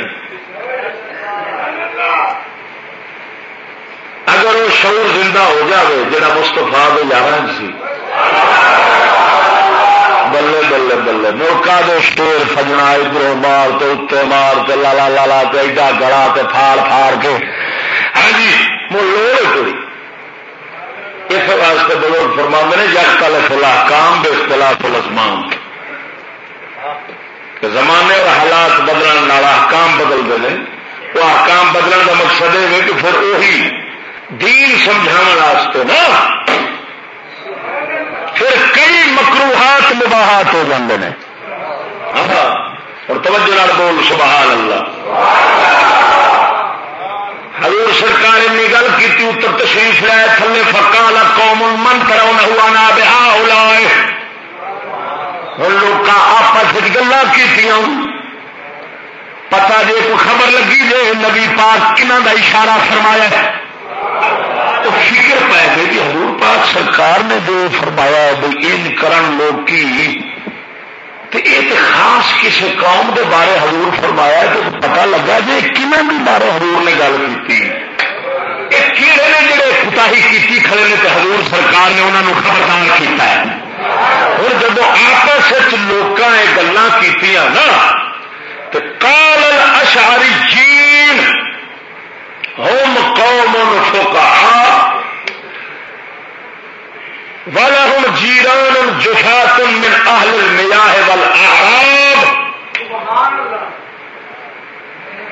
اگر وہ شعور زندہ ہو جائے جا مستفا دے جانا سی۔ بلے بلے بلے۔ ملکا دے شیر سجنا ادھر مار تو اتنے مار کے لالا لالا تو ایڈا گڑا تو پھاڑ پھاڑ کے۔ ہاں جی لوڑ کوئی اس واسطے بزرگ فرما نے جگ کل فلا کام بے اختلاف الاسمان زمانے اور حالات بدلنے والا حکام بدلتے ہیں۔ وہ حکام بدلنے کا مقصد ہے کہ پھر وہی دین سمجھا نا۔ پھر کئی مکروہات مباحات ہو جاتے ہیں اور توجہ بول، سبحان اللہ۔ حضور سرکار نے گل کی اتر تشریف لائے، تھلے فکا لا قوم من کرا ہوا نہ بہا ہوں لوگ آپس گلا کی پتا جی کو خبر لگی جی نبی پاک کنہ دا اشارہ فرمایا تو فکر پہ گئی کہ جی حضور پاک سرکار نے جو فرمایا بھائی ان کرن لوگ کی تو خاص کسی قوم کے بارے حضور فرمایا تو پتا لگا جی کن بارے حضور نے گل کی کہڑے نے جڑے کتاہی کی کھڑے نے تو حضور سرکار نے انہوں خبردار کیا ہوں جب آپس لوگ یہ گلان کی نا تو کال اشاری جین ہوم قوم فوکا ولهم جیران جفات من اہل المياه والاعراب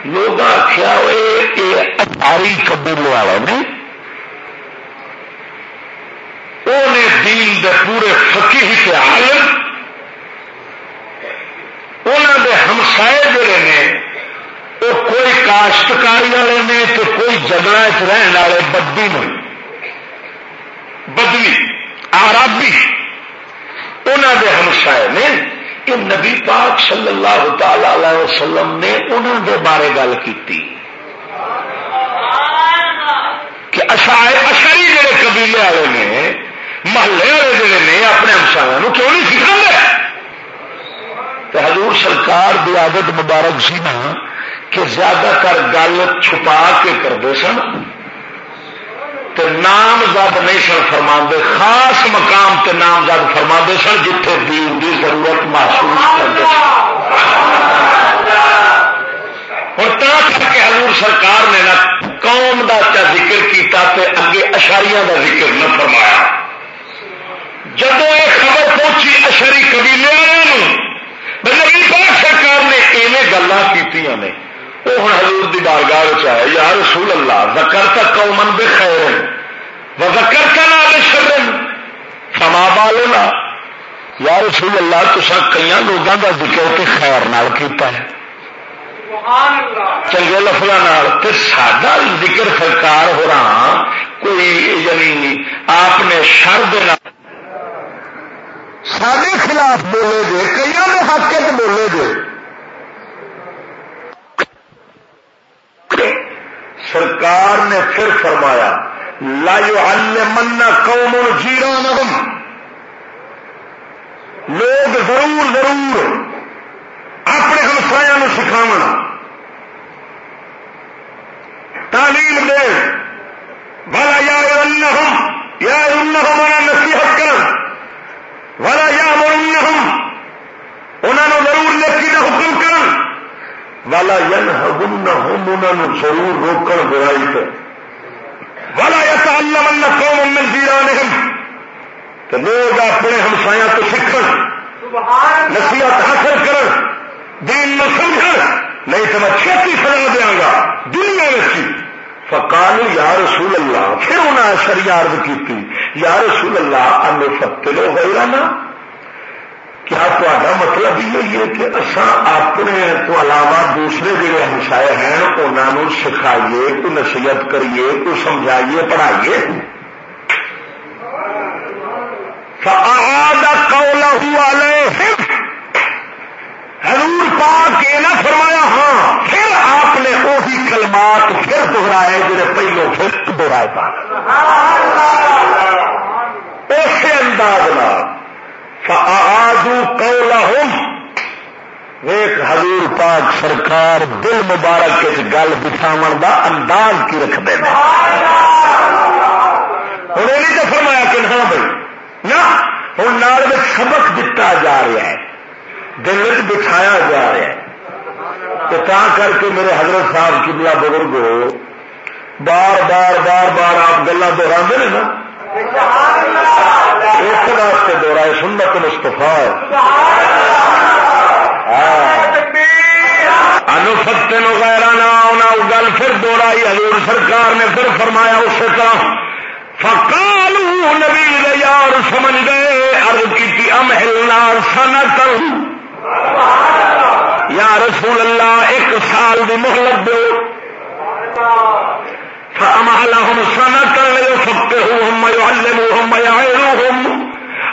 لوگ آخیا ہوئے اتاری قبیلے والے نے انہیں دین دے پورے فقیر سے عالم انہوں دے ہمسائے جڑے نے، وہ کوئی کاشتکاری والے نے تو کوئی جگہ رہن والے بدی نے بدلی آرابی انہوں دے ہمسائے نے یہ نبی پاک صلی اللہ تعالی وسلم نے انہوں دے بارے گل کی کہ اشری جڑے قبیلے والے نے، محلے والے جڑے نے اپنے ہمسایا کیوں نہیں سکھا حضور سرکار دی عادت مبارک سی نا، کہ زیادہ تر گل چھپا کے کرتے سن۔ تو نام زد نہیں سن فرما خاص مقام تے نام زد فرما سن جتھے دین دی ضرورت محسوس کرتے ہوں کر کے حضور سرکار نے نہ قوم دا چا ذکر کیتا تے اگے اشاریاں دا ذکر نہ فرمایا۔ جب یہ خبر پہنچی اشری قبیلے والوں نبی پاک سرکار نے ایویں گلا کی وہ ہوں حضور دی بارگاہ آئے یا رسول اللہ زکر تک قومن بے خیر و زکر کا نام بے شرن سما بالنا۔ یا رسول اللہ تصا کئی لوگوں کا ذکر کے خیر نال کیتا ہے۔ چنگے لفظوں سڈا ذکر سرکار ہو رہا کوئی یعنی آپ نے شرد سارے خلاف بولے گے کئی حق بولے گے سرکار نے پھر فرمایا لائیو ان منا قوم جیران لوگ ضرور ضرور اپنے ہمسایا سکھاو تعلیم دے۔ بھلا یا انہم یا نصیحت کر والا یا انہوں ضرور لکی کا حکم والا ہگن ہوم انہوں ضرور روکن برائی پہ والا تو اللہ من قوم جیران تو لوگ اپنے ہمسایا تو سیکھ نصیحت حاصل کر دین میں سمجھ نہیں تو میں چھتی سزا دیا گا۔ دنیا میں فکال یا رسول اللہ پھر انہیں شری عرض کی یا رسول اللہ ان فتلو ہوئے نا کیا تا مطلب یہ ہے کہ اصا اپنے تو علاوہ دوسرے جڑے ہمسائے ہیں انہوں سکھائیے کو نصیحت کریے کو سمجھائیے، پڑھائیے۔ قولا ہوا لے حضور پاک یہ نہ فرمایا ہاں پھر آپ نے وہی کلمات پھر دہرائے جڑے پہلو پھر دہرائے۔ پا اسی انداز آدو کولا ہوں ایک حضور پاک سرکار دل مبارک گل بچھاو دا انداز کی رکھتے ہیں۔ ہوں یہ تو فرمایا کہ ہاں بھائی، نہ، ہوں نال سبق دتا جا رہا ہے۔ دل بٹھایا جا رہا ہے۔ تو تا کر کے میرے حضرت صاحب کبلا بزرگ ہو، بار بار بار بار آپ گلا دوہرا ہیں نا۔ اس واسطے دوہرائے سنت مستفا ہاں۔ انوفتن وغیرہ نہ گل پھر دوہرائی حضور سرکار نے پھر فرمایا اس طرح۔ فکالو نبی یار سمجھ گئے ارد کی ام ہلنا سن یا رسول اللہ، ایک سال کی محلت دو۔ ہم سنا کر لے سکتے ہو ہم ہم ہم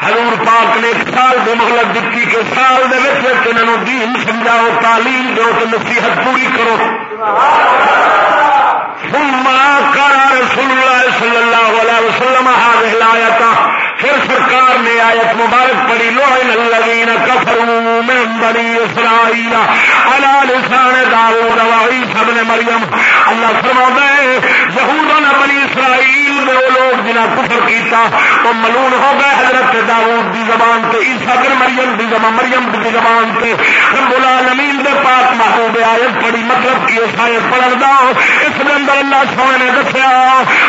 حضور پاک نے ایک سال کی مہلت دیتی کہ سال کے انہوں دین سمجھاؤ، تعلیم دو تو نصیحت پوری کرو۔ ثم کر رسول اللہ صلی اللہ علیہ وسلم حاضر لایا پھر سرکار نے آیت مبارک پڑی لوہن الذین کفروا من بنی اسرائیل علی لسان داؤد و عیسی ابن مریم۔ اللہ فرماتا ہے یہود بنی اسرائیل میں وہ لوگ جنہاں کفر کیتا وہ ملون ہو گئے حضرت داؤد دی زبان تے، عیسی ابن مریم دی زبان، مریم دی زبان تے۔ رب العالمین دے پاک محبوب آیت پڑی مطلب کی اس آیت پڑھن دا۔ اس دے اندر اللہ سونے نے دسیا،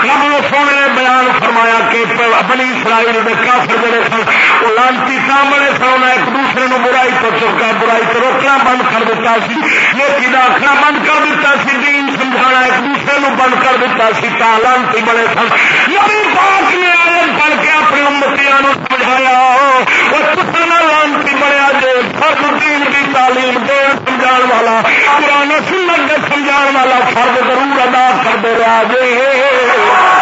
رب سونے نے بیان فرمایا کہ بنی اسرائیل دے کافر جڑے سن، وہ لانتی سامنے سن ایک دوسرے نو برائی تو چکا، برائی تو روکنا بند کر دیتا سی۔ نیکی دا آخنا بند کر دیتا سی، دین سمجھانا ایک دوسرے نو بند کر دیتا سی تا لانتی بڑے سن۔ نبی پاک نے آئے پڑھ کے اپنی امتیاں سمجھایا۔ اور تصنا لانتی بڑے جے فرد دین کی تعلیم دے سمجھا والا پرانا سنت سمجھا والا فرد ضرور ادا کرتے رہا جے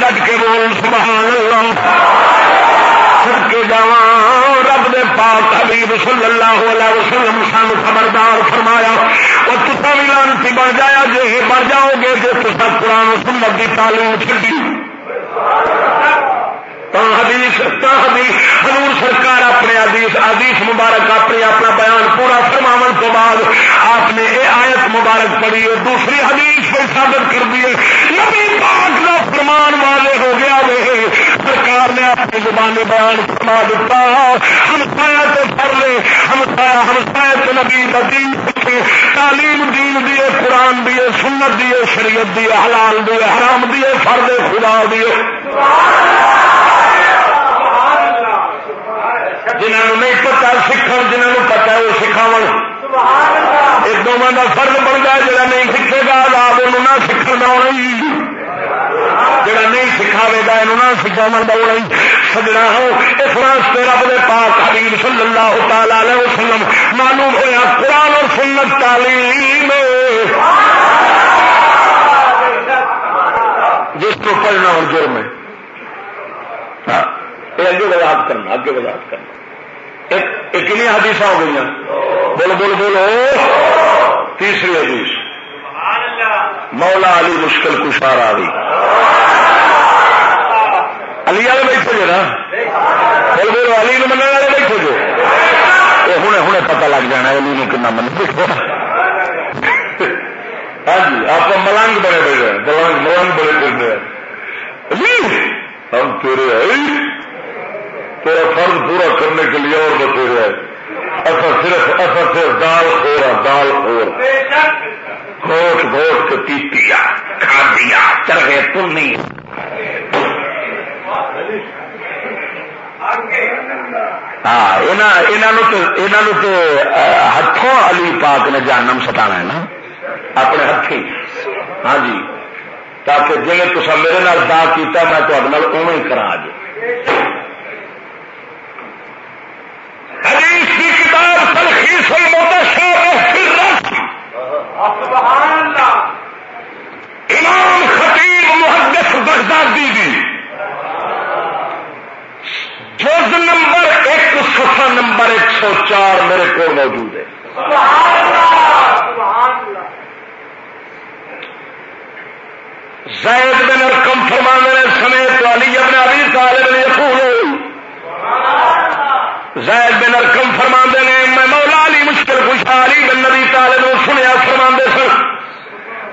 ڈٹ کے بول سبحان اللہ کے جا رب دے پاک حبیب صلی اللہ علیہ سان خبردار فرمایا اور تصا بھی لانتی بن جایا جی بن جاؤ گے جی تصا قرآن سنت کی تعلیم چڑی حدیث حدیث۔ حضور سرکار اپنے حدیث حدیث مبارک اپنے اپنا بیان پورا فرماون تو بعد آپ نے یہ آیت مبارک پڑھی ہے دوسری حدیث پہ ثابت کر دیے نبی پاک کا فرمان والے ہو گیا وہ سرکار نے اپنی زبانی بیان فرما دیتا۔ ہم سایا تو پڑھ لے، ہم سایا ہم سایا تو نبی دین۔ سکھے تعلیم دین دیے قرآن دیے سنت دیے شریعت دیے حلال دیے حرام دیے فرد خدا دیے جنہوں نہیں پتا سیکھ جنہوں پتا وہ سکھاو ایک دونوں کا فرد بنتا جا نہیں سیکھے گا آپ نہ سیکھنا جڑا نہیں سکھاوے گا یہ نہ سکھاو دوڑ سجنا ہو اس واسطے رب دے پاک حبیب صلی اللہ تعالی علیہ وسلم معلوم ہوا قرآن اور سنت تعلیم جس کو پڑھنا اور جرم ہے۔ ہاں، یہ اگے وضاحت کرنا، اگے وضاحت کرنا۔ کنیا حدیث ہو گئی بول بول بولو تیسری حدیث۔ مولا علی مشکل کشار آ گئی علی والے بیٹھے جو نا. بول بولو علی من والے بیٹھے جو. یہ ہوں ہوں پتا لگ جانا علی نو کنا من ہاں جی آپ ملنگ بڑے بڑے ملنگ ملنگ بڑے پھر ہم تیرے تیرا فرض پورا کرنے کے لیے اور بتھیرے ہے اصل صرف اصل صرف دال خور دال خور. گوٹ گوٹ کے پیتیا کھا دیا چرگے تم نہیں۔ ہاں تو ہاتھوں علی پاک نے جانم سٹا ہے نا، اپنے ہاتھی ہاں جی تاکہ جی تصا میرے نال دا کیتا، میں تو اوے ہی کرا جی حدیث کی کتاب تلخیص المتشابہ امام خطیب محدث بغدادی دی جز نمبر ایک سفا نمبر ایک سو چار میرے کو موجود ہے. زید بن ارکم فرمانے سمیت علی ابن ابھی طالب یقول، زید بن ارکم فرما نے، میں مولا علی مشکل خوشحالی بن نبی طالب سن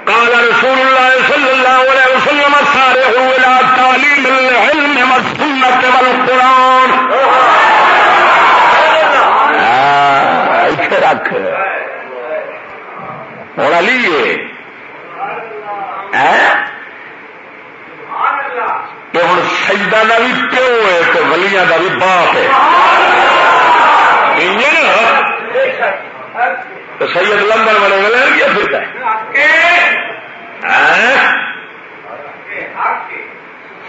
کالا رسول اللہ صلی اللہ علیہ وسلم سارے ہوئے تعلیم العلم والسنت والقرآن. رکھ۔ ہوں علی ہوں سجدہ کا بھی پیو ہے تو ولیاں کا بھی باپ ہے۔ تو سید لندن والے ملے گیا پھر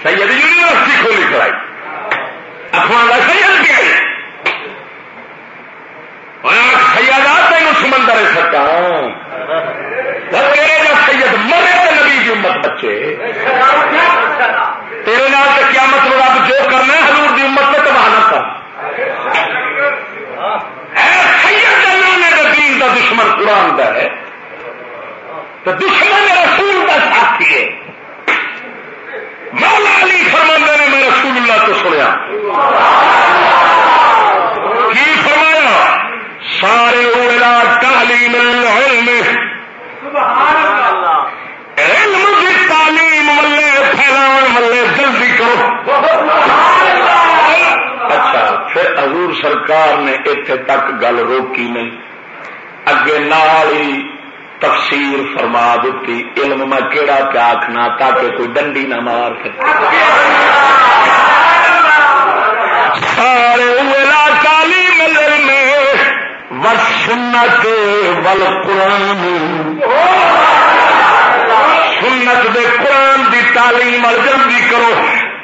سید یونیورسٹی کھولی کرائی اخبار سید کیا سیاد تین سمندر سکتا ہوں تیرے جا سید مرے تو نبی کی امت بچے۔ تیرے نال تو کیا مطلب آپ جو کرنا ہے حضور کی امت پہ تباہ نہ کر۔ دین کا دشمن قرآن کا ہے تو دشمن رسول کا ساتھی ہے۔ مولا علی فرماندے نے میں رسول اللہ تو سنیا۔ کی فرمایا؟ سارے اولا تعلیم العلم۔ علم کی تعلیم ملے پھیلاؤ ملے جلدی کرو۔ پھر حضور سرکار نے اتنے تک گل روکی نہیں۔ اگے نال ہی تفسیر فرما دیتی، علم میں کہڑا پیا آخنا تاکہ کوئی ڈنڈی نہ مار سکے سارے کالی ملر میں وسنت قرآن سنت دے قرآن دی تعلیم اور جلدی کرو۔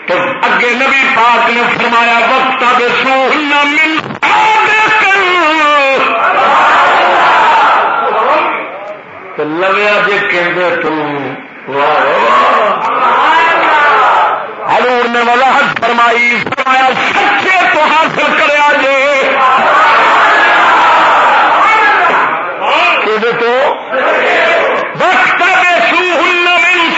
تو اگے نبی پاک نے فرمایا، وقت بے سو مل لویا جی کہ ہلور نے وضاحت فرمائی فرمایا سچے تو حاصل کرے جے تو وقت بے سو مل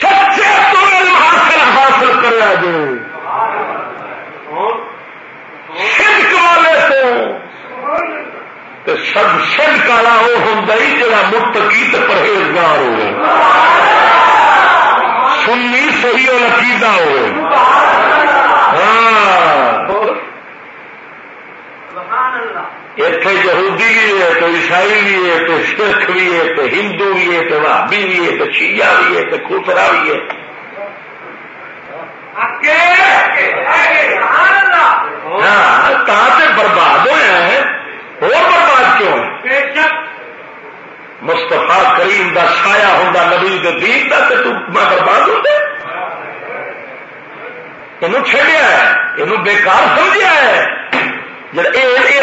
سچے تو علم حاصل حاصل کرے جے سنک والے تو سب سنک والا وہ ہوں جا متقی پرہیزگار ہو۔ سنی صحیح اور عقیدہ ہو۔ ہاں۔ اتے یہودی بھی ہے، تو عیسائی بھی ہے، تو سکھ بھی ہے، تو ہندو بھی ہے، تو بھابی بھی ہے، تو شیعہ بھی ہے، تو خوسرا بھی ہے۔ ہاں, ہاں، برباد ہوئے ہیں۔ اور برباد کیوں؟ مستفا کریم کا سایا ہوں نبی دین کا تو میں برباد ہوتے یہ چڑیا ہے یہ بےکار سمجھا ہے۔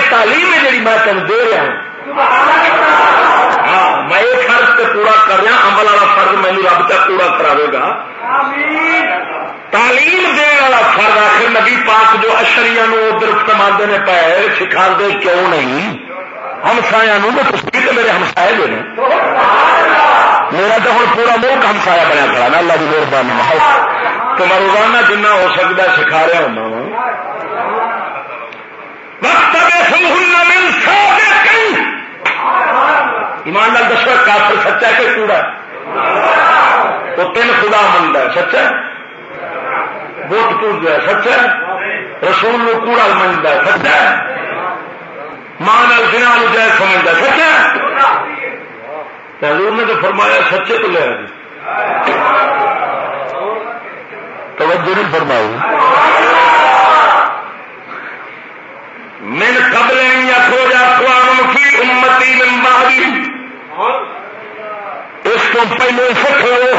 تعلیم ہے جی میں تین دے رہا ہوں۔ ہاں میں یہ فرض تو پورا کر رہا عمل والا فرض مینو رب تک پورا کرا گا۔ تعلیم دن والا فرض آخر نبی پاک جو اشریا ادھر کما نے پے سکھا دے کیوں نہیں؟ ہمسایا تصویر میرے ہمسائے جو میرا تو ہوں پورا ملک ہمسایا بنیا کھڑا نا اللہ کی مہربانی تو میں روزانہ جنہ ہو سکتا سکھا رہا ہوں ایمان لال دسو کافر سچا کہ کوڑا؟ وہ تین خدا منگا سچا بوٹ پوج ہے سچا رسول نو کوڑا منگتا سچا ماں دن جائز سمجھتا سچا؟ حضور نے تو فرمایا سچے تو لیا جی توجہ نہیں فرمائی من قبل یخرج اقوام فی امتی من بعدی۔ اس کو پہلے سکھ لو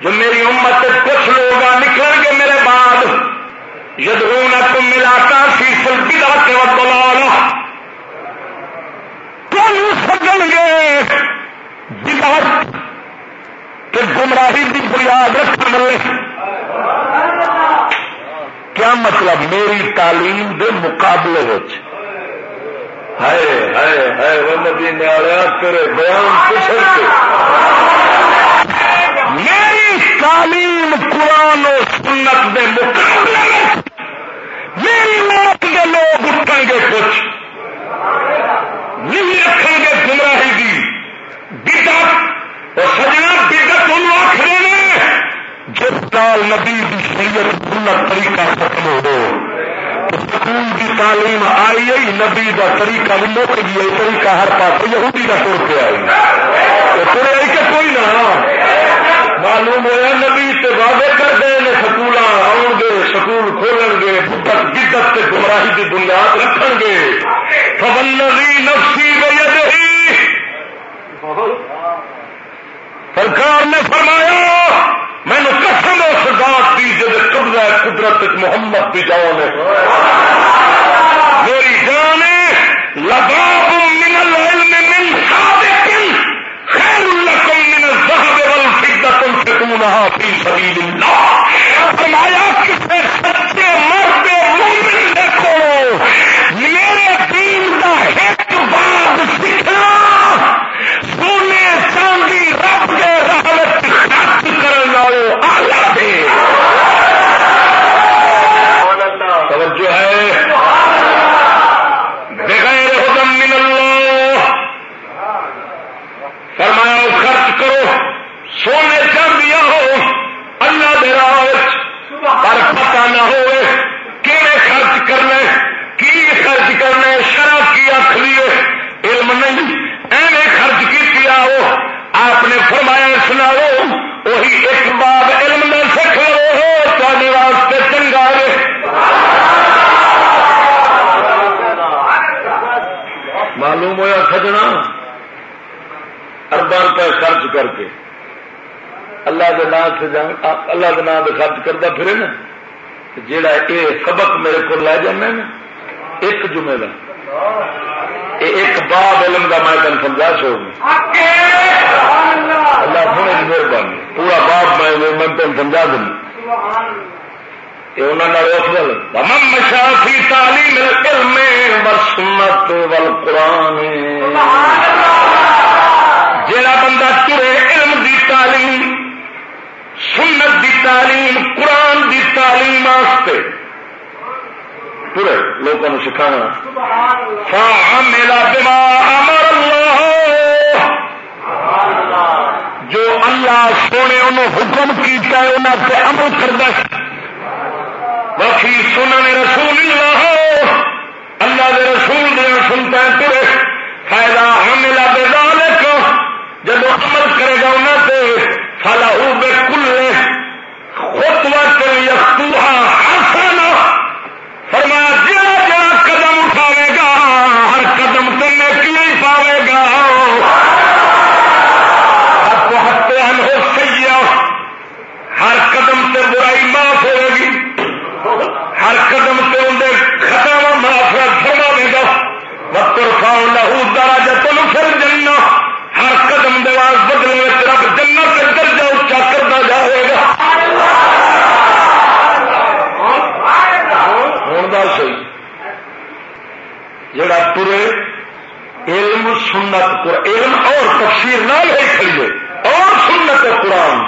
جو میری امت کچھ لوگ نکل گے میرے بعد یدون تم ملاتا سی سلطی کا کے وقت بلا سجن گے۔ بدعت کہ گمراہی کی بنیاد رکھ ملے کیا مطلب میری تعلیم دے مقابلے ہائے ہائے وہ تیرے بیان پچھڑ کے میری تعلیم قرآن و سنت دے مقابلے میری موت کے لوگ اٹھیں گے کچھ نہیں رکھیں گے گمراہی کی بدت اور سجنا بدت ان آخر جس سال نبی کی شریعت پورا طریقہ ختم ہو تو سکول کی تعلیم آئی ہے نبی کا طریقہ بھی مک گیا طریقہ ہر پاس یہودی کا ٹور پہ آئی تر آئی کہ کوئی نہ معلوم ہوا نبی سے وعدے کر دے سکول آؤ گے سکول کھولن گے بدت بدت سے گمراہی کی بنیاد رکھ گے فبلغی نفسی سرکار نے فرمایا مینو قسم اس ذات کی جب قدرت محمد بھی جان ہے۔ میری جان ہے، لباب من العلم من صادق، خیر لکم من الزہب والفضة تنفقونها فی سبیل اللہ۔ فرمایا کسے سچے مرد وہی ایک باب علم میں سیکھ لو ہو واسطے چنگا رہے معلوم ہوا سجنا؟ اربا روپئے خرچ کر کے۔ اللہ کے نام سے جان، اللہ کے نام سے خرچ کرتا پھرے نا۔ جیڑا یہ سبق میرے کو لے جانا نا، ایک جمعے کا ایک باب علم کا میں تین سمجھا چھوڑ اللہ سونے کی مہربانی۔ پورا باب میں تین سمجھا دوں۔ شافی تعلیم علم سنت ول قرآن جڑا بندہ ترے علم دی تعلیم سنت دی تعلیم قرآن دی تعلیم واسطے پورے لوگوں سکھانا۔ امر اللہ۔ جو اللہ سونے انہوں حکم کیتا ہے انہوں سے عمل کرتا ہے۔ باقی سننے رسول اللہ اللہ دے رسول دیا سنتا ہے ترے فائدہ حاملہ بے ذالک جب عمل کرے گا انہوں سے فلا بے کل خطوہ کر یختوہا حسنہ فرمایا جڑا جڑا قدم اٹھاوے گا ہر قدم تو نیکی نہیں پاوے گا ہفتے ہم ہو سیا ہر قدم سے برائی معاف ہوئے گی ہر قدم سے اندر ختم معاف فرماوے گا وقت رکھاؤ لہو دارا جب تم پھر جننا ہر قدم دیوار بدلے رب جنت کے درجہ اچا کرتا جائے گا سی جڑا پورے علم سنت علم اور تفسیر نہ لے کھڑیے اور سنت قرآن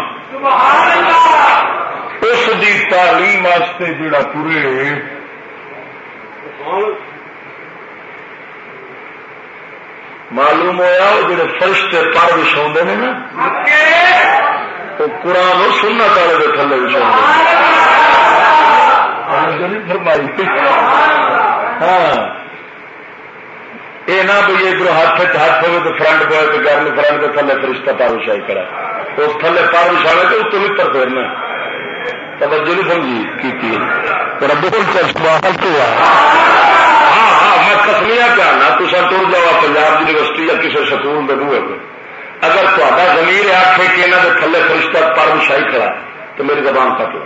اس دی تعلیم واسطے جڑا پورے معلوم ہوا وہ جڑے فرشتے پر بچھا نے نا وہ قرآن سنت والے تھلے بچھا فرمائی ہاں یہ نہ بھائی ادھر ہاتھ ہاتھ ہوئے تو فرنٹ پہ تو گرم فرنٹ کے تھلے فرشتہ پارشائی کرا اس تھلے پار بچھانے تو اس تو بھی پر پھیرنا توجہ نہیں سمجھی کی بول چل تو ہاں ہاں میں کسمیا پیا نہ تو سر تر جاؤ پنجاب یونیورسٹی یا کسی سکول میں بوے اگر تا زمین آخے کہ یہاں کے تھلے فرشتہ پر بچھائی کرا، تو میری زبان کٹ لو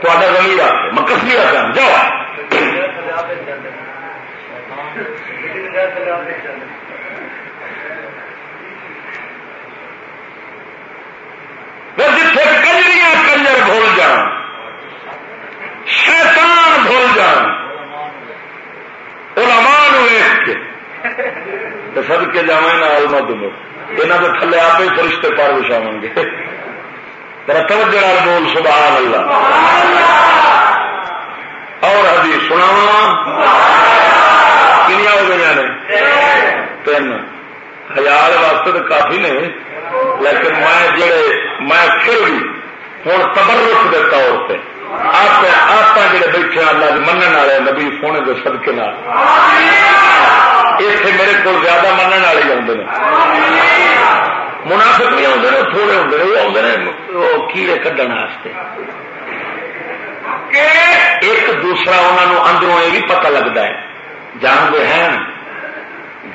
تو زمین آپ مکس بھی آتا جاؤ۔ جتنے کنجریاں کنجر بھول جان شیطان بھول جان علماء ویخ کے سب کے جا آلما دونوں یہاں کے تھلے آپ ہی فرشتے پار بچھاو گے۔ توجہ بول سبحان اللہ اور ابھی سنا کنیا ہو گئی نے۔ تین۔ ہزار واسطے تو کافی نے لیکن میں جڑے میں پھر بھی ہوں تبرک کے طور پہ آپ جڑے بیٹھے اللہ کے والے، نبی سونے کے سدکے اتنے میرے کو زیادہ من والے آتے ہیں منافق نہیں آتے نا تھوڑے ہوتے وہ آتے ہیں کیڑے کھڈن ایک دوسرا انہوں اندروں یہ بھی پتہ لگتا ہے۔ جانتے ہیں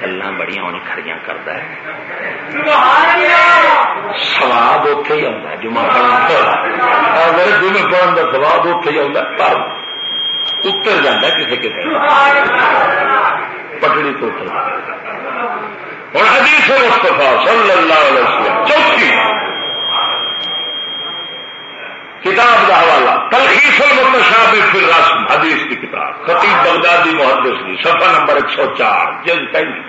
گلا بڑی ہونی کھڑیاں کرتا ہے سواد اتے ہی آتا جمع پڑھنے جمع پڑھنے کا سواد اتے ہی آتا پر اتر جا کسی کسی پٹڑی تو اتر ہوں حدیث مستفا صلی اللہ علیہ وسلم چوتھی کتاب کا حوالہ تلخیص المتشابہ فی الرسم حدیث کی کتاب، خطیب بغدادی محدث کی صفحہ نمبر ایک سو چار، جلد پہلی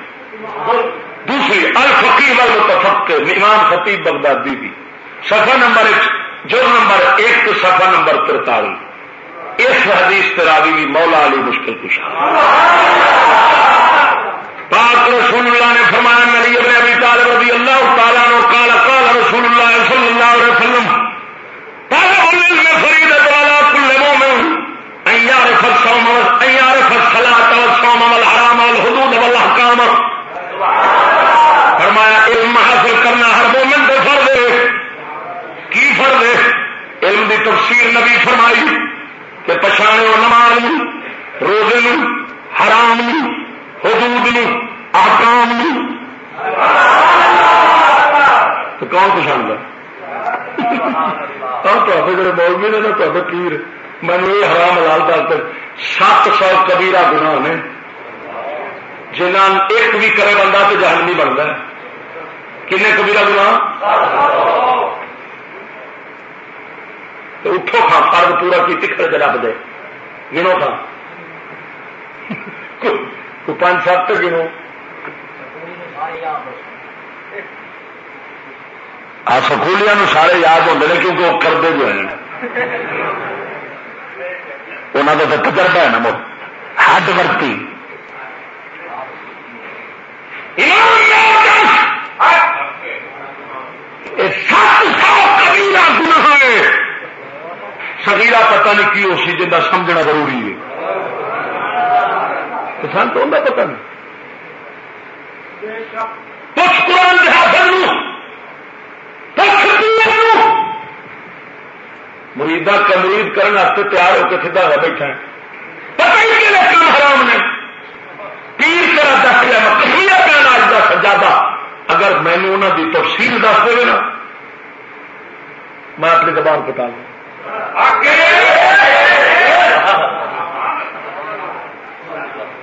دوسری الفقی والمتفق امام خطیب بغدادی کی صفحہ نمبر ایک جو نمبر ایک صفحہ نمبر ترتالیس۔ اس حدیث تراوی بھی مولا علی مشکل کشا۔ پاک رسول اللہ نے فرمایا، نبی ابن ابی طالب رضی اللہ تعالیٰ نے قال قال رسول اللہ صلی اللہ علیہ وسلم طالب العلم فريدة على كل مؤمن ان يعرف الصوم ان يعرف الصلاة فرمایا، علم حاصل کرنا ہر مومن فرض ہے۔ کی فرض ہے؟ علم دی تفسیر نبی فرمائی کہ پچھانے نماز روزے حرام حدود احکام کون پچھاڑ (laughs) تے جڑے مولوی نے نا تے پیر۔ مینو یہ حرام لال دس سات سو کبیرا گنا نے جنہ ایک بھی کرے بندہ تو جہان نہیں بنتا کن کبیرا گنا اٹھو کھا فرد پورا کی تکڑ رب دے گنو کھا پانچ سات گنو سکولیا سارے یاد ہوتے ہیں کیونکہ وہ کرتے جو ہیں انہوں کا تو تجربہ ہے نا ہڈ ورتی۔ سگیلا پتا نہیں کی اسی جا سمجھنا ضروری ہے۔ سن تو پتا نہیں۔ کچھ قرآن مریدا کمرید کرنے تیار ہو کے سیدھا ہوا بیٹھا ہے۔ پتہ ہی کہ کام حرام نے؟ پیر کرا دس لیا میں کسیا کہنا اج کا سجادہ اگر مینو انہوں کی تفصیل دس دے نا، میں اپنی زبان کٹا لوں۔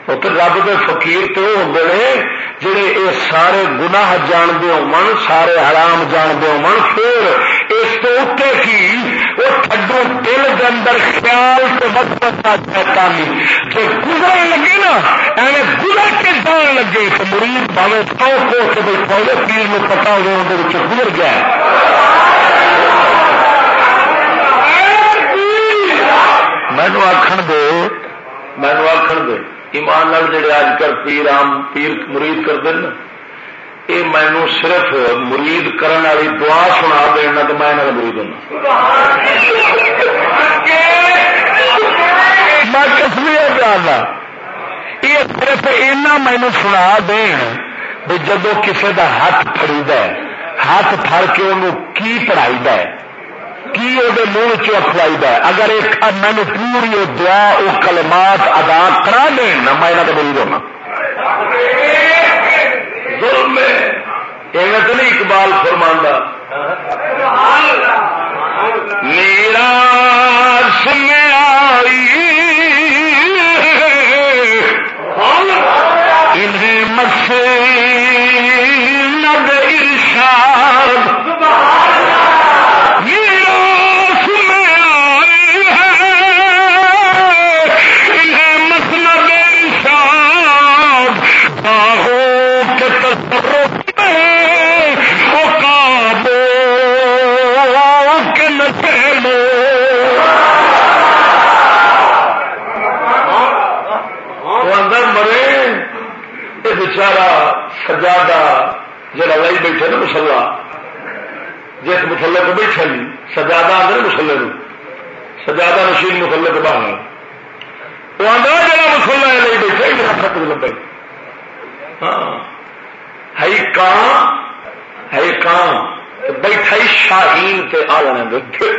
رب کے فقیر تو ہوں جڑے یہ سارے گناہ جانتے ہو سارے حرام جانتے ہو پھر اس کو اتنے کی وہ تھڈو دل کے اندر خیال سے مستا چاہتا نہیں جو گزر لگے نا ایویں گزر کے جان لگے تو مریض بھاوے سو کو سے بیٹھا ہوئے پیر میں پتا ہو گزر گیا مینو آخر دے مینو آخر دے ایمان جڑے اج کل پیر آم پیر مرید کرتے ہیں یہ مینو صرف مرید کرنے والی دعا سنا دینا تو میں مرید ہوں میں کسمیر پیار یہ صرف اینا مینو سنا دین بھی جدو کسی کا ہاتھ فری ہاتھ پڑ کے انہوں کی پڑھائی ہے کی وہ منہ چخوائی ہے؟ اگر ایک مینو پوری وہ دعا وہ کلمات ادا کرا دیں نہ میں یہاں تو بری ہونا ایویں تو نہیں اقبال فرماندہ میرا سنائی انہیں مسے سجادہ جڑا لائی بیٹھے نا مسلا جس مسلے کو بیٹھا جی سجادہ آدھے مسلے میں سجادہ مشین مسلے کے باہر۔ وہ آدھا جا مسلا لائی بیٹھا ہی میرا خط مطلب لبے ہاں۔ ہے کان ہے کان بیٹھا ہی شاہین کے آلنے بیٹھے۔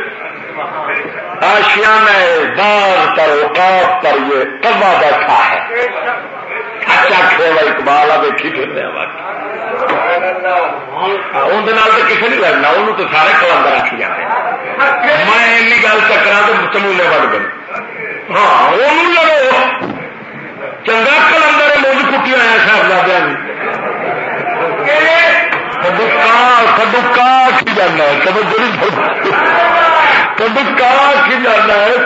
آشیان دار پر اوقات پر یہ کبا بیٹھا ہے۔ اچھا کھیلا اقبال آ دیکھی پھر اندر تو کسی نہیں لڑنا انہوں تو سارے کلندر آخی جاتے میں این گل چکرا تو چمولے بڑھ گئے۔ ہاں وہ لڑو۔ چنگا کلندر مجھ کٹی آیا صاحبزادیا کدو کا کی جانا ہے کدو کی جانا ہے۔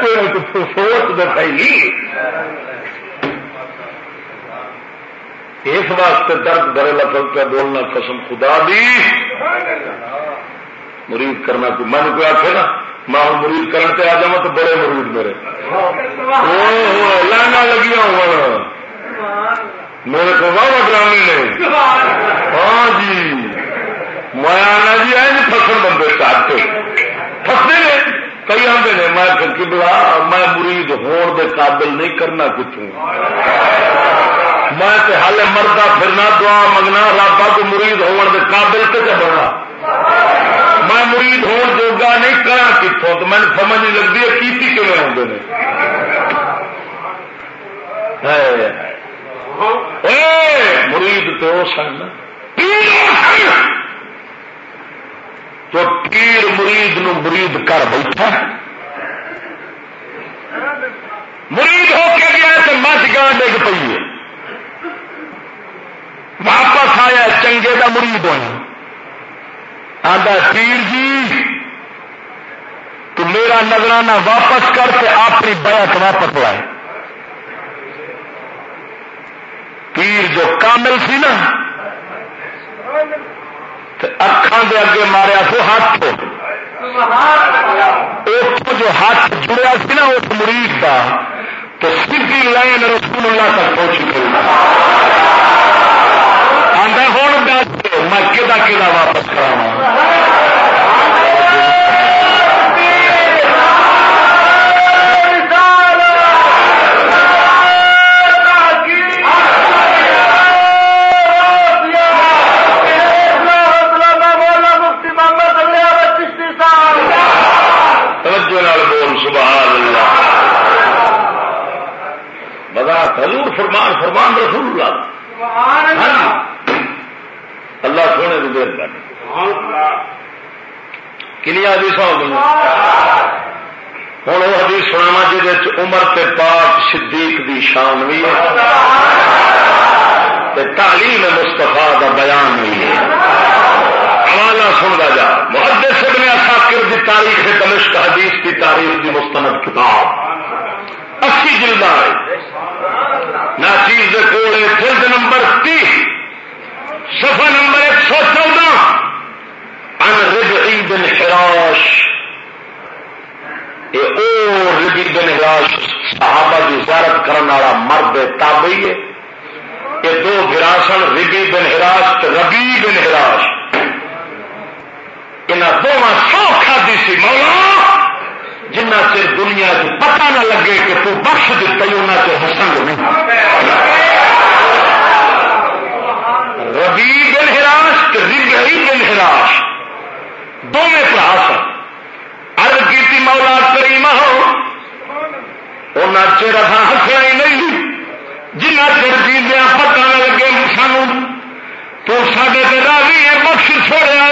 تو سوچ دکھائی اس واسطے درد برے لفظ پہ بولنا قسم خدا دی۔ مرید کرنا کوئی من کوئی آخے نا، میں ہوں مرید کرنے پہ آ جا تو بڑے مرید میرے۔ لانا لگیا ہو میرے کو واہ ڈرامے نے۔ ہاں جی۔ میں آنا جی ہے فصل بندے چاہتے فستے نے؟ کئی آدھے نے، میں بلا میں مرید ہون دے قابل نہیں کرنا کتوں میں ہال مردہ پھرنا دعا منگنا رابا کو مرید ہون دے قابل سے بننا میں مرید ہون جوگا نہیں کرا کتوں تو میں سمجھ نہیں لگتی ہے کیتی کیون آتے ہیں مرید تو سن۔ تو پیر مرید نو مرید کر بیٹھا مرید ہو کے گیا تو مچ گان ڈگ پی ہے۔ واپس آیا چنگے کا مرید ہونا۔ آدھا پیر جی تو میرا نظرانہ واپس کر کے اپنی بیعت واپس لائے۔ پیر جو کامل سی نا اکھان دے اگے ماریا سو ہاتھ اتو جو ہاتھ جڑیا سی نا اس مریض کا تو سیدھی لائن رسول اللہ تک پہنچ گئی۔ آدھا ہوں دس میں کہ واپس کرا حضور فرمان فرمان رسول اللہ۔ ہاں۔ اللہ سونے کی دیر کر۔ کنیا حدیث ہو گئی ہوں وہ حدیث سنا جی عمر تے پاک صدیق دی شان بھی ہے۔ تعلیم مستفا کا بیان بھی ہے۔ حوالہ سنتا جا۔ محدث ابن اثاکر دی تاریخ دمشق حدیث کی تاریخ دی مستند کتاب۔ اسی جلد ناچیز کول جلد نمبر تیس۔ سفا نمبر ایک سو چودہ۔ ان ربعی بن حراش۔ ربی بن حراش، صحابہ کی زیارت کرنے والا مرد تابعی ہے۔ یہ دو گراسن ربی بن حراش ربی بن حراش۔ ان دونوں سو کھادی سی، مولا! جنہ چر دنیا کو پتا نہ لگے کہ تو بخش دیتا ہی چر حسن نہیں۔ ربی بن ہراش ربی بن ہراش دونوں برا سن۔ ارد کی مولا کریمہ ہو ان چر اصا ہسنا ہی نہیں، جنہ چر جیدیا پتا نہ لگے سانو تو سڈے راضی ہے بخش چھوڑا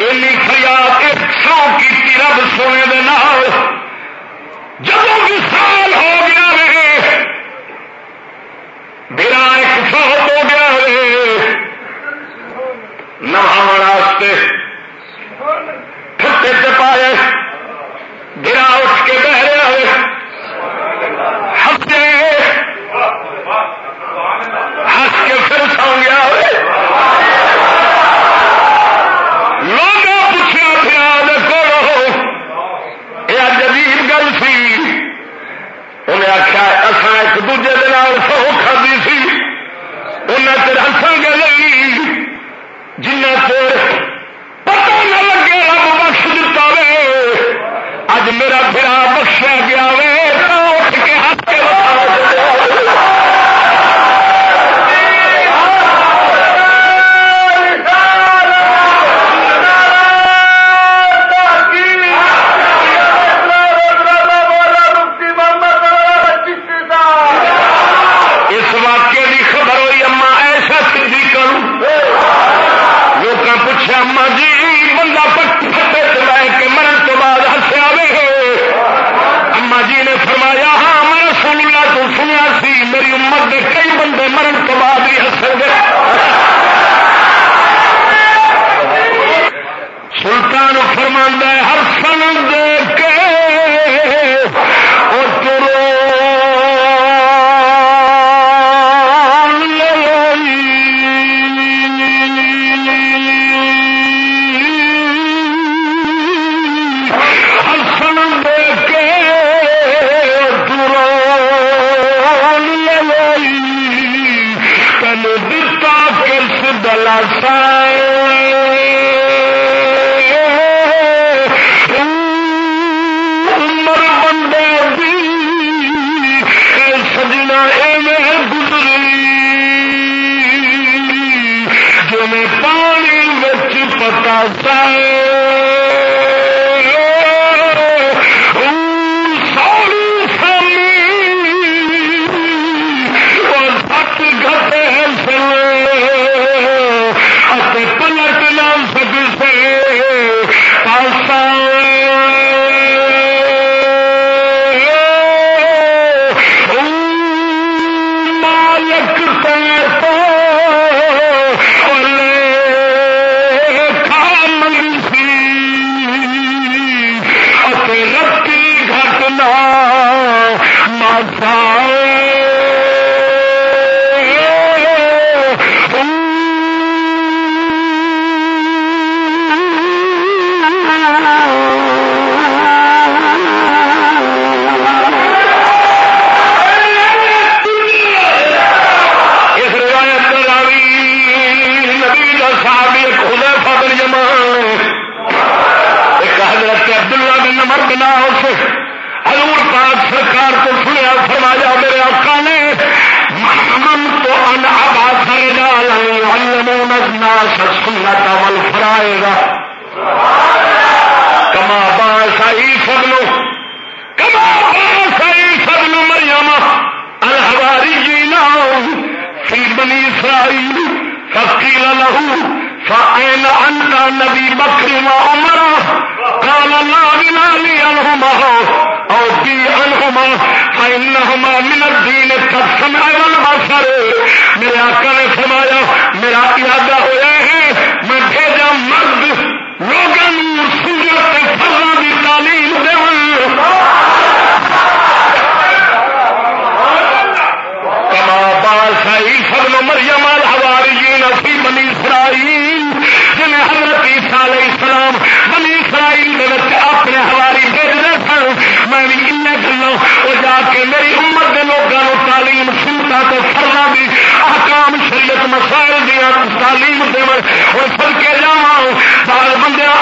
اینی فریاد ایک سو کی رب سونے دے نال۔ جب بھی سال ہو گیا رہے میرا ایک سو ہو گیا رہے نہاستے آئے گا۔ کما باسا سب لو کما سائی سب لو مریم، الحواری جی نہ فی بنی سائی فقیل لہو ان کا نبی بکر و عمر، قال لا بنا لی انہما او بی انہما فإنہما من الدین قد سمع والبصر۔ میرے آقا نے فرمایا میرا ارادہ ہوا مریم الحواریین فی بنی اسرائیل جن حضرت عیسیٰ علیہ السلام بنی اسرائیل دے وچ اپنے حواری بھیج رہے سن میں بھی ان گلاں او جا کے میری امت کے لوگوں تعلیم سنتا تو فرنا بھی احکام شریعت، مسائل دیا تعلیم دیون اور سب کے جاواں بال بندیاں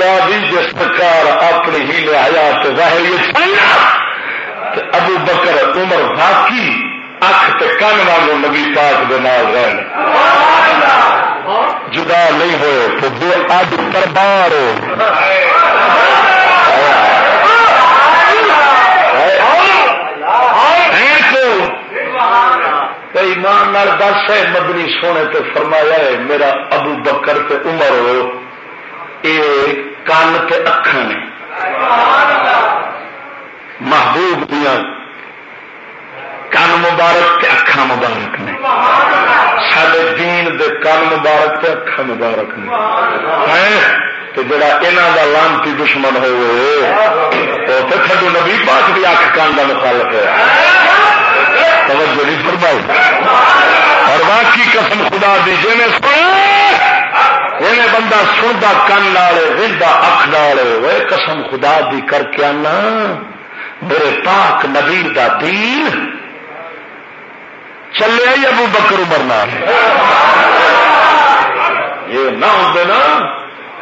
خدا بھی جس سرکار اپنی ہی حیات ظاہر ابو بکر عمر واقعی اک تن والوں نبی پاک دے نال رہن۔ جدا نہیں ہوئے تو دو اج دربار ایمان دس ہے، مدنی سونے تے فرمایا ہے، میرا ابو بکر تے عمر ہو۔ اے کن تے اکھان نے۔ محبوب دیا۔ کن مبارک تے اکھان مبارک نے۔ سارے دین دے کن مبارک تے اکھان مبارک نے۔ تو جڑا یہاں کا لانتی دشمن ہوئے تو نبی پاک بھی اک کان کا مخالف ہے۔ توجہ نہیں فرمائی۔ اور باقی قسم خدا دی جی نے سن ہوں بندہ سنتا کن والے وہدا اکھ والے وہ قسم خدا دی کر کے آنا، میرے پاک نبی دا دین چلے ہی ابو بکر عمر نال۔ یہ نہ ہوتے نا،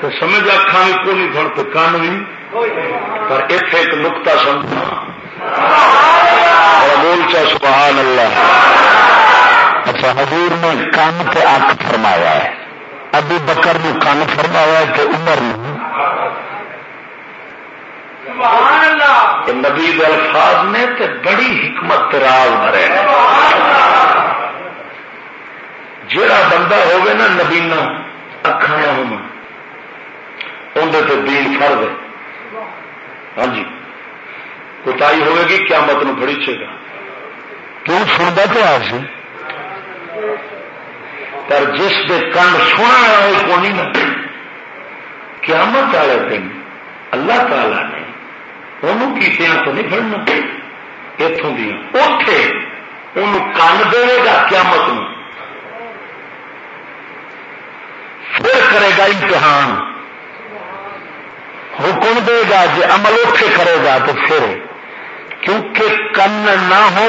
تو سمجھ اکھا بھی کو نہیں تھوڑا تو کن بھی۔ پر اتنے ایک نکتا سمجھنا بول چا سبحان اللہ۔ اچھا حضور نے کن پہ اک فرمایا ہے۔ ابو بکر نو کن فرمایا کہ عمر نے نبی الفاظ نے تو بڑی حکمت راز بھرے جڑا بندہ ہوگا نا نبینا اکھان ہو اندر تو دین فرد ہے۔ ہاں جی۔ کوتا ہوئے گی کیا مت نڑی چاہیے تو سنتا تو آج پر جس دے کن سونا ہے کونی نہ۔ قیامت والے دن اللہ تعالی نے انہوں کیتیاں تو نہیں فرنا اتوں دیا۔ اتے ان کن دے گا قیامت میں پھر کرے گا امتحان۔ حکم دے گا جی عمل اوکے کرے گا تو پھر کیونکہ کن نہ ہو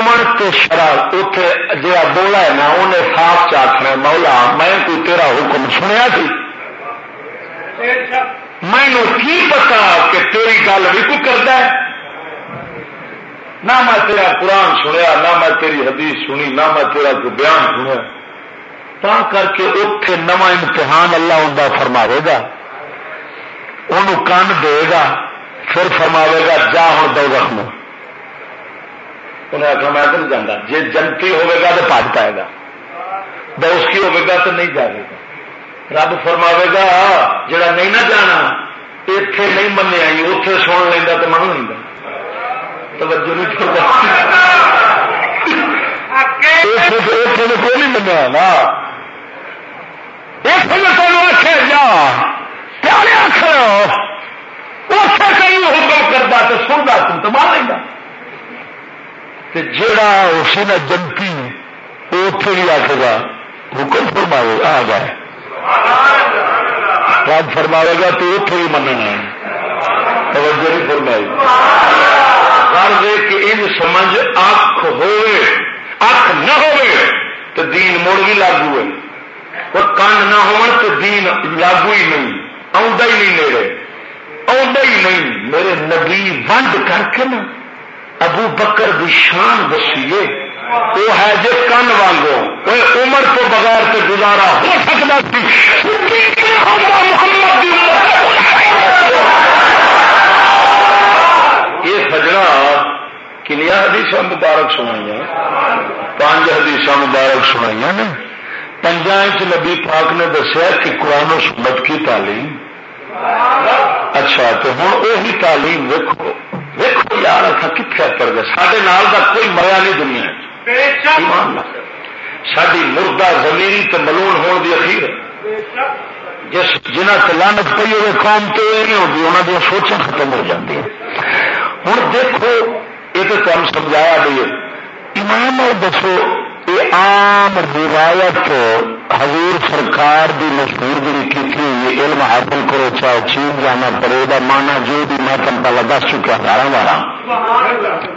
شراب اتنے جا بولا ہے نا انہیں صاف چاہنا مولا، میں کوئی تیرا حکم سنیا سی؟ مینو کی پتا کہ تیری گل بھی کوئی کرتا ہے؟ نہ میں تیرا قرآن سنیا، نہ میں تیری حدیث سنی، نہ میں تیرا کوئی بیان سنیا۔ تا کر کے اتنے نو امتحان اللہ ہوں فرماوے گا انہوں کن دے گا، پھر فرماوے گا جا ہوں دو رکھنا انہیں آخر میں تو نہیں جانا جی جنتی ہوگا تو پاج پائے گا۔ دوس کی ہوگا تو نہیں جائے گا۔ رب فرماوے گا، جڑا نہیں نہ جانا اتے نہیں منیا اتے سن لینا تو من لینا توجہ نہیں کوئی نہیں منیا؟ نا۔ آخر جا پیارے آخر کئی حکم کرتا تو سنتا تم تو مان لینا جڑا اسی نے جنتی وہ اتنے بھی آخے گا حکم فرماؤ آ گئے رب فرماوے گا تو اتنے بھی مننا توجہ نہیں فرمائی۔ کر دے کہ ان سمجھ اکھ ہوئے اکھ نہ ہوئے تو دین مڑ بھی لاگو ہے۔ اور کن نہ ہو تو دین لاگو ہی نہیں۔ آدھا ہی نہیں میرے۔ آدھا ہی نہیں۔ میرے نبی ونڈ کر کے نا۔ ابو بکر کی شان دسیے وہ ہے جی کن وانگو۔ عمر تو بغیر تو گزارا ہو سکتا یہ سجنا کنیا حدیث مبارک سنائی پانچ حدیث مبارک سنائی نے۔ پنجا نبی پاک نے دسیا کہ قرآن و سنت کی تعلیم۔ اچھا تو ہوں وہی تعلیم دیکھو دیکھو یار اچھا کتنے پڑ گئے؟ سارے نال کا کوئی مریا نہیں دنیا ساری مردہ زمین تو ملون ہون دی اخیر۔ جس جنہ لانت پی ہوئے قوم تو یہ نہیں ہوتی انہوں دیا سوچیں ختم ہو جاتی ہوں دیکھو یہ تو تم سمجھایا بھی ایمان اور دسو یہ آم روایت حضور سرکار دی مشہور جی کی علم حاصل کرو، چاہے چین جانا پڑے گا مانا جو بھی میں تم پہلے دس چکا ہزار بارہ۔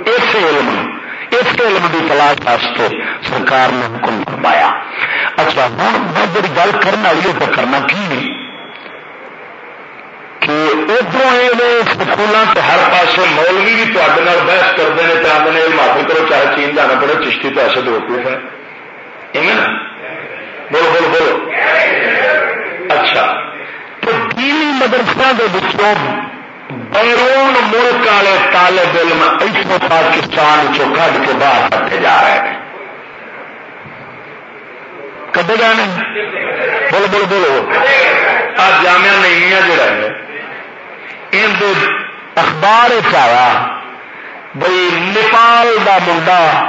اس علم اس علم کی تلاش واسطے سرکار نے حکم فرمایا۔ اچھا ہوں، میں جی گل کرنے والی تو کرنا کی کہ ادھر سکولوں سے ہر پاس مولوی بھی تے بحث کرتے ہیں چاہتے ہیں علم حاصل کرو، چاہے چین جانا پڑے، چشتی تو ایسے دو ہے بولو بولو بولو۔ اچھا۔ تو دینی مدرسہ کے بچوں بیرون ملک والے طالب علم اتوں پاکستان چو کھ کے باہر رکھے جا رہے ہیں۔ کدے جانے بولو بولو بولو۔ آج جامعہ نہیں ہے جڑا ہے۔ اخبار چایا بھائی نیپال دا منڈا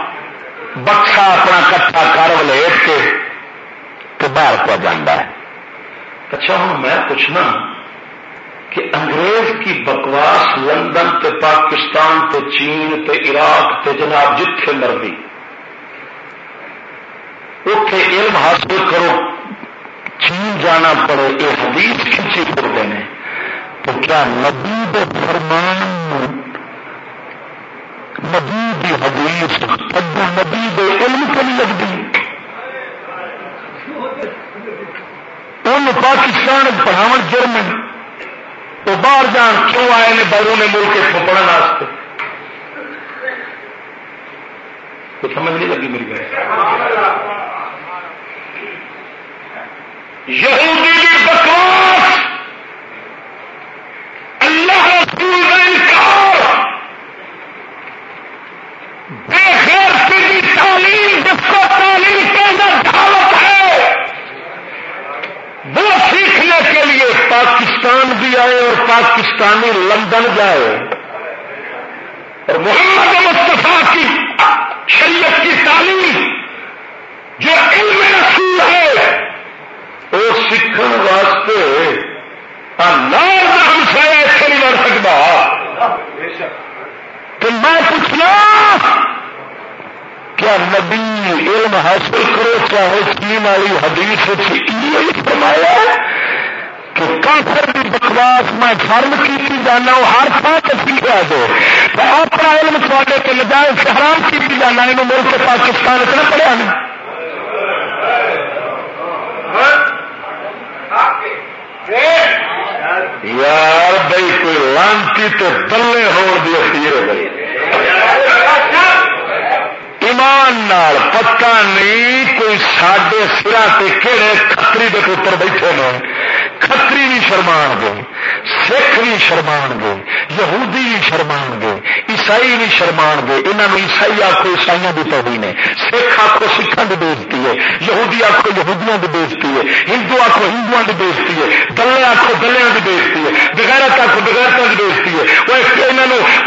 بخشا اپنا کٹھا کر ولیٹ کے تو باہر پہ جانا ہے۔ اچھا ہوں، میں پوچھنا کہ انگریز کی بکواس لندن تے پاکستان تے چین تے عراق تے جناب جتھے مرضی۔ اتے علم حاصل کرو، چین جانا پڑے، یہ حدیث کھینچی پڑتے ہیں تو کیا نبی دے فرمان نبی دی حدیث ادو نبی دے علم کو نہیں لگتی ان پاکستان پڑھاو جرم وہ باہر جان کیوں آئے نے باروں نے ملک اتوں پڑھنے واسطے؟ تو سمجھ نہیں لگی میری گل یہودی کی بکواس اللہ رسول کا انکار بے خیر کی تعلیم جس کو تعلیم کے اندر دعوت ہے وہ سیکھنے کے لیے پاکستان بھی آئے اور پاکستانی لندن جائے اور محمد مصطفیٰ کی شریعت کی تعلیم جو علم رسول ہے وہ سیکھنے واسطے ایسے نہیں لڑ سکتا تو میں پوچھنا کیا نبی علم حاصل کرو چاہے چین والی حدیث فرمایا کہ کافر کی بکواس میں فرم کی جانا وہ ہر تھان سے سیکھا دے اپنا علم تھوڑے کے نجائز سے حرام کی جانا ملک پاکستان اتنا پڑھا نہیں یار بھائی کوئی لانتی تو دلے ہونے کی ہو گئی. ایمان نال پتا نہیں کوئی سڈے سرا سے کہڑے کتری کے پتر بیٹھے نے. کتری بھی شرمان گے سکھ بھی شرمان گے یہودی بھی شرمان گے عیسائی بھی شرمان گے انہوں عیسائی آخو عیسائی کی توڑی نے۔ سکھ آخو سکھان کی بےزتی ہے، یہودی آخو یہودیاں کی بےزتی ہے، ہندو آخو ہندو کی بےزتی ہے دلے آخو دلیا کی بےزتی ہے، بغیرت آخو بغیرتوں کی بےزتی ہے۔ وہ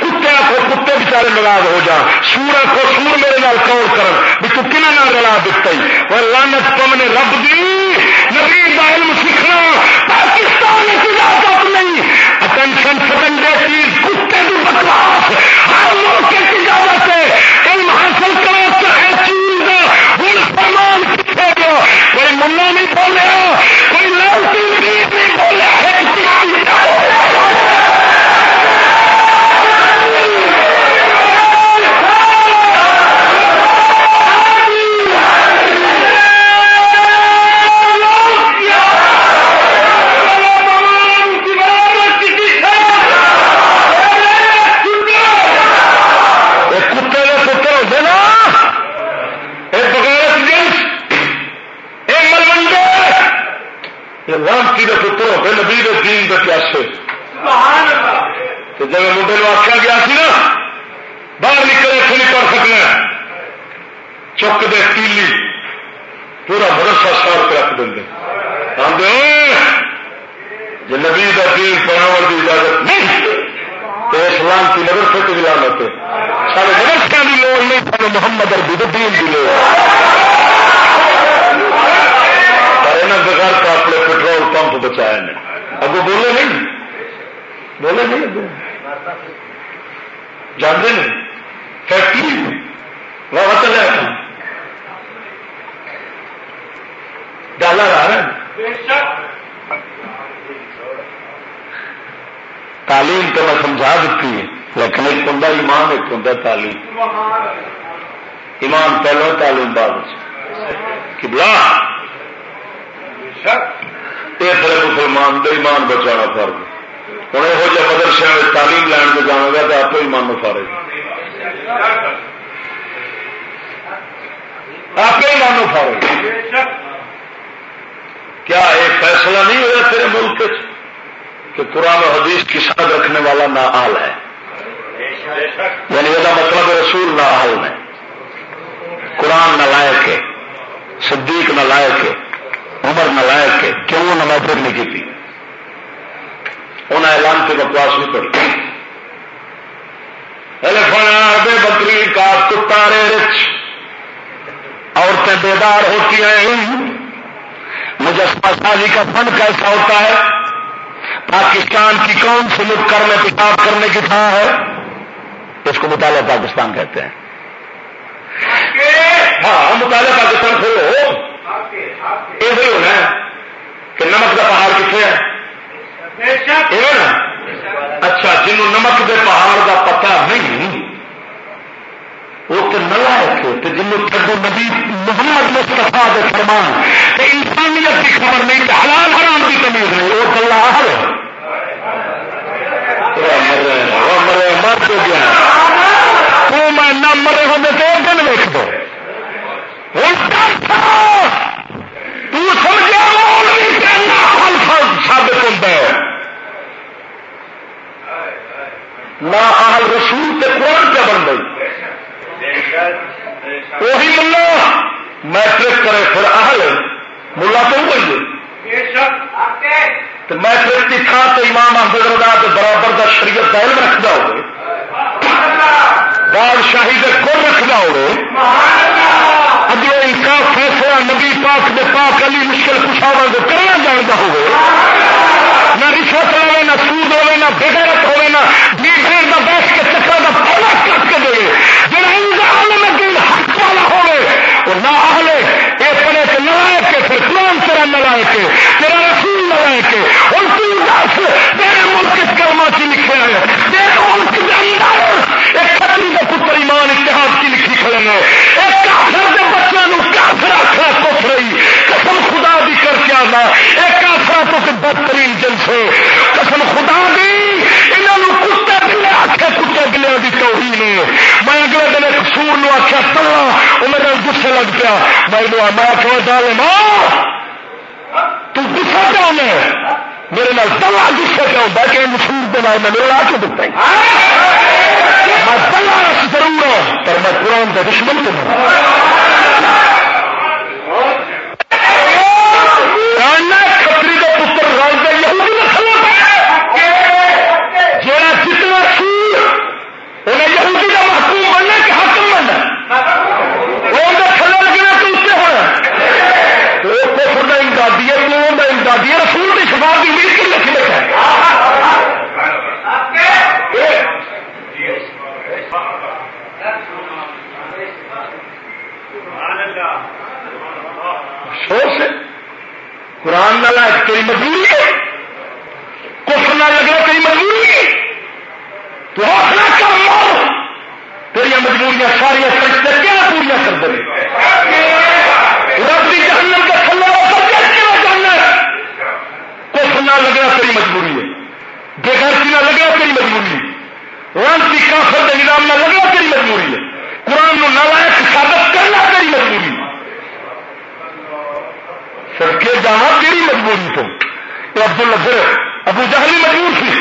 کتے آخو کتے بچارے ناراض ہو جان۔ سور آخو سور میرے نال کون کر بھی تو کن رلا دتا وہ لانت تم نے رب دی، نبی علم سیکھنا، پاکستان اجازت نہیں اٹینشن سکنڈے دیتی کتے کی بکواس ہر ملک کی اجازت ہے علم حاصل کرو چاہے چیز ہوں فرمان کتنے گیا کوئی منا نہیں بولے کوئی لالٹی نہیں بولے لانتی کے پتر ہو گئے نبی دین کے پیاسے۔ جب منڈے آخیا گیا سی نا باہر نکلے اتنے نہیں پڑھ سکنا چک دے تیلی پورا بھروسہ سو روپے رکھ دیں آدھے جی نبی کا دین پڑھاؤ کی اجازت نہیں تو اسلام کی نظر سے بھی لانت سارے مدرسے کی لوڑ نہیں سارے محمد اربی دین کی لوڑ بغیر کا اپنے پیٹرول پمپ بچایا نے اب وہ بولے نہیں۔ بولے نہیں۔ جانتے نہیں۔ فیکٹری وہاں چلے تھا ڈالر آ رہا ہے۔ تعلیم تو میں سمجھا دیتی ہے لیکن ایک ہوں ایمان ایک ہوں تعلیم۔ ایمان پہلو تعلیم بعد۔ کبلا یہ پھر مسلمان دے ایمان بچانا فرض ہوں یہو جہ مدرسے میں تعلیم لین کے جانا گا تو آپ ایمان فارے آپ ایمان فارے کیا ایک فیصلہ نہیں ہوا تیرے ملک کہ قرآن و حدیث کی ساتھ رکھنے والا نا آل ہے؟ یعنی یہ مطلب رسول نا آل میں قرآن نہ لائق ہے، صدیق نہ لائق ہے۔ عمر نلائق کے کیوں نماز نہیں کی انہیں اعلان کی بکواس نہیں پڑی بے بکری کا کتارے رچ عورتیں بیدار ہوتی ہیں۔ مجسمہ سازی کا فن کیسا ہوتا ہے؟ پاکستان کی کون سی لوگ کرنے پیشاب کرنے کی تھا ہے؟ اس کو مطالعہ پاکستان کہتے ہیں۔ ہاں مطالعہ پاکستان کھولو۔ یہ ہونا ہے کہ نمک کا پہاڑ کتنے ہے؟ اچھا جنہوں نمک کے پہاڑ کا پتا نہیں، وہ تو نلائک ہے جنہوں کبو نبی محمد مستفا کے فرمان انسانیت کی خبر نہیں کہ حلال حرام کی تمیز نہیں وہ کلا حل مرے مر تو گیا۔ تو میں نہ مرے ہوں تو دن ویک دو۔ ثابت ہوتا ہے نہ آل رسول کے قرآن کیا بن گئی۔ وہی ملا۔ میٹرک کرے پھر اہل۔ ملا تو ہوئی تو میٹرک کی تھان سے امام احمد رضا کے برابر کا شریعت کا علم رکھتا ہوگی بادشاہی کے گل رکھتا ہوگی اگلے انصاف فیصلہ نبی پاک دے پاک علی مشکل کشاوا کو کرنا جانتا ہوگا نہ رشوت ہوے نہ سود ہوے نہ بغیرت ہوے نہ جی پھر نہ بیٹھ کے چکر کا پہلا کٹ کے دے جڑا عالم دین حق والا ہوے وہ نہ اہلے یہ پڑے کہ نہ لائے کے پھر قرآن تیرا نہ لائے کے تیرا رسول نہ لائے کے لگ پیا۔ میں میں آخو ڈالے ماں تو گسا پہ ہونے میرے نال تلا گسے پہ ہوتا کہ سور کے نام میں میرے لا کے دتا میں پلا رس کروں ہاں، گا پر میں قرآن کا دشمن کے کتری ہاں کا پتر رل گئی جا جتنا سور انہیں یہودی کا محکوم بننا کہ حکم بننا وہ تھلے لگنا تو اس سے ہونا کفر کا امدادی ہے قانون کا رسول کی شفا کی امید کی لکھی بیٹھا افسوس ہے۔ قرآن نہ تیری مجبوری ہے۔ کفر نہ لگنا تیری مجبوری ہے۔ تو حوصلہ کر لو تیریا مجبوریاں ساریا سرچ کیا پوریا کر دے رب کی جہنم کا تھلے کیا جاننا کفر نہ لگنا تیری مجبوری ہے۔ بےغیرتی نہ لگنا تیری مجبوری ہے۔ رنگ کافر کے نظام نہ لگنا تیری مجبوری ہے۔ قرآن نو نالائک ثابت کرنا تیری مجبوری ہے۔ سڑکے جانا کہڑی مجبوری تو۔ یہ ابد الفر ابو جہلی مجبور سی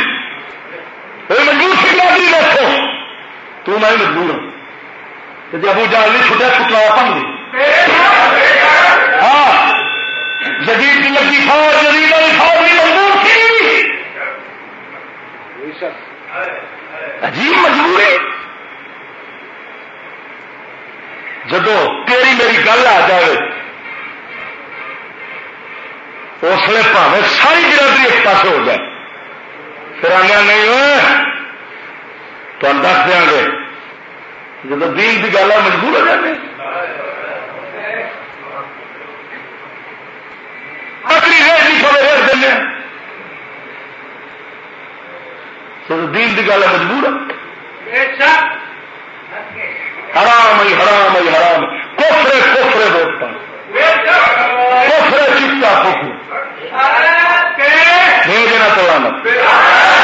وہ مجبور سی لگی دیکھو تو میں مجبور ہوں۔ جی ابو جہل نہیں چھٹا چھٹا پن ہاں۔ جدید کی لگی فوج جدید والی فوج بھی مجبور تھی۔ عجیب مجبوری۔ جدو تیری میری گل آ جائے اس لیے پاوے ساری برادری ایک پاس ہو جائے۔ پھر آنے نہیں ہو تو ہم دس دیا گے۔ جب دین کی گل ہے مجبور ہو جاتے بکری ریٹ نہیں کھوے ریٹ دینا دین کی گل ہے۔ مجبور حرام ہی حرام ہی حرام کوفرے کوفرے دوست کوفرے چپتا کوفرے بھیجنا پلانت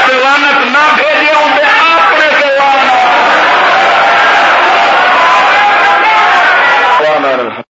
پلانت نہ بھیج۔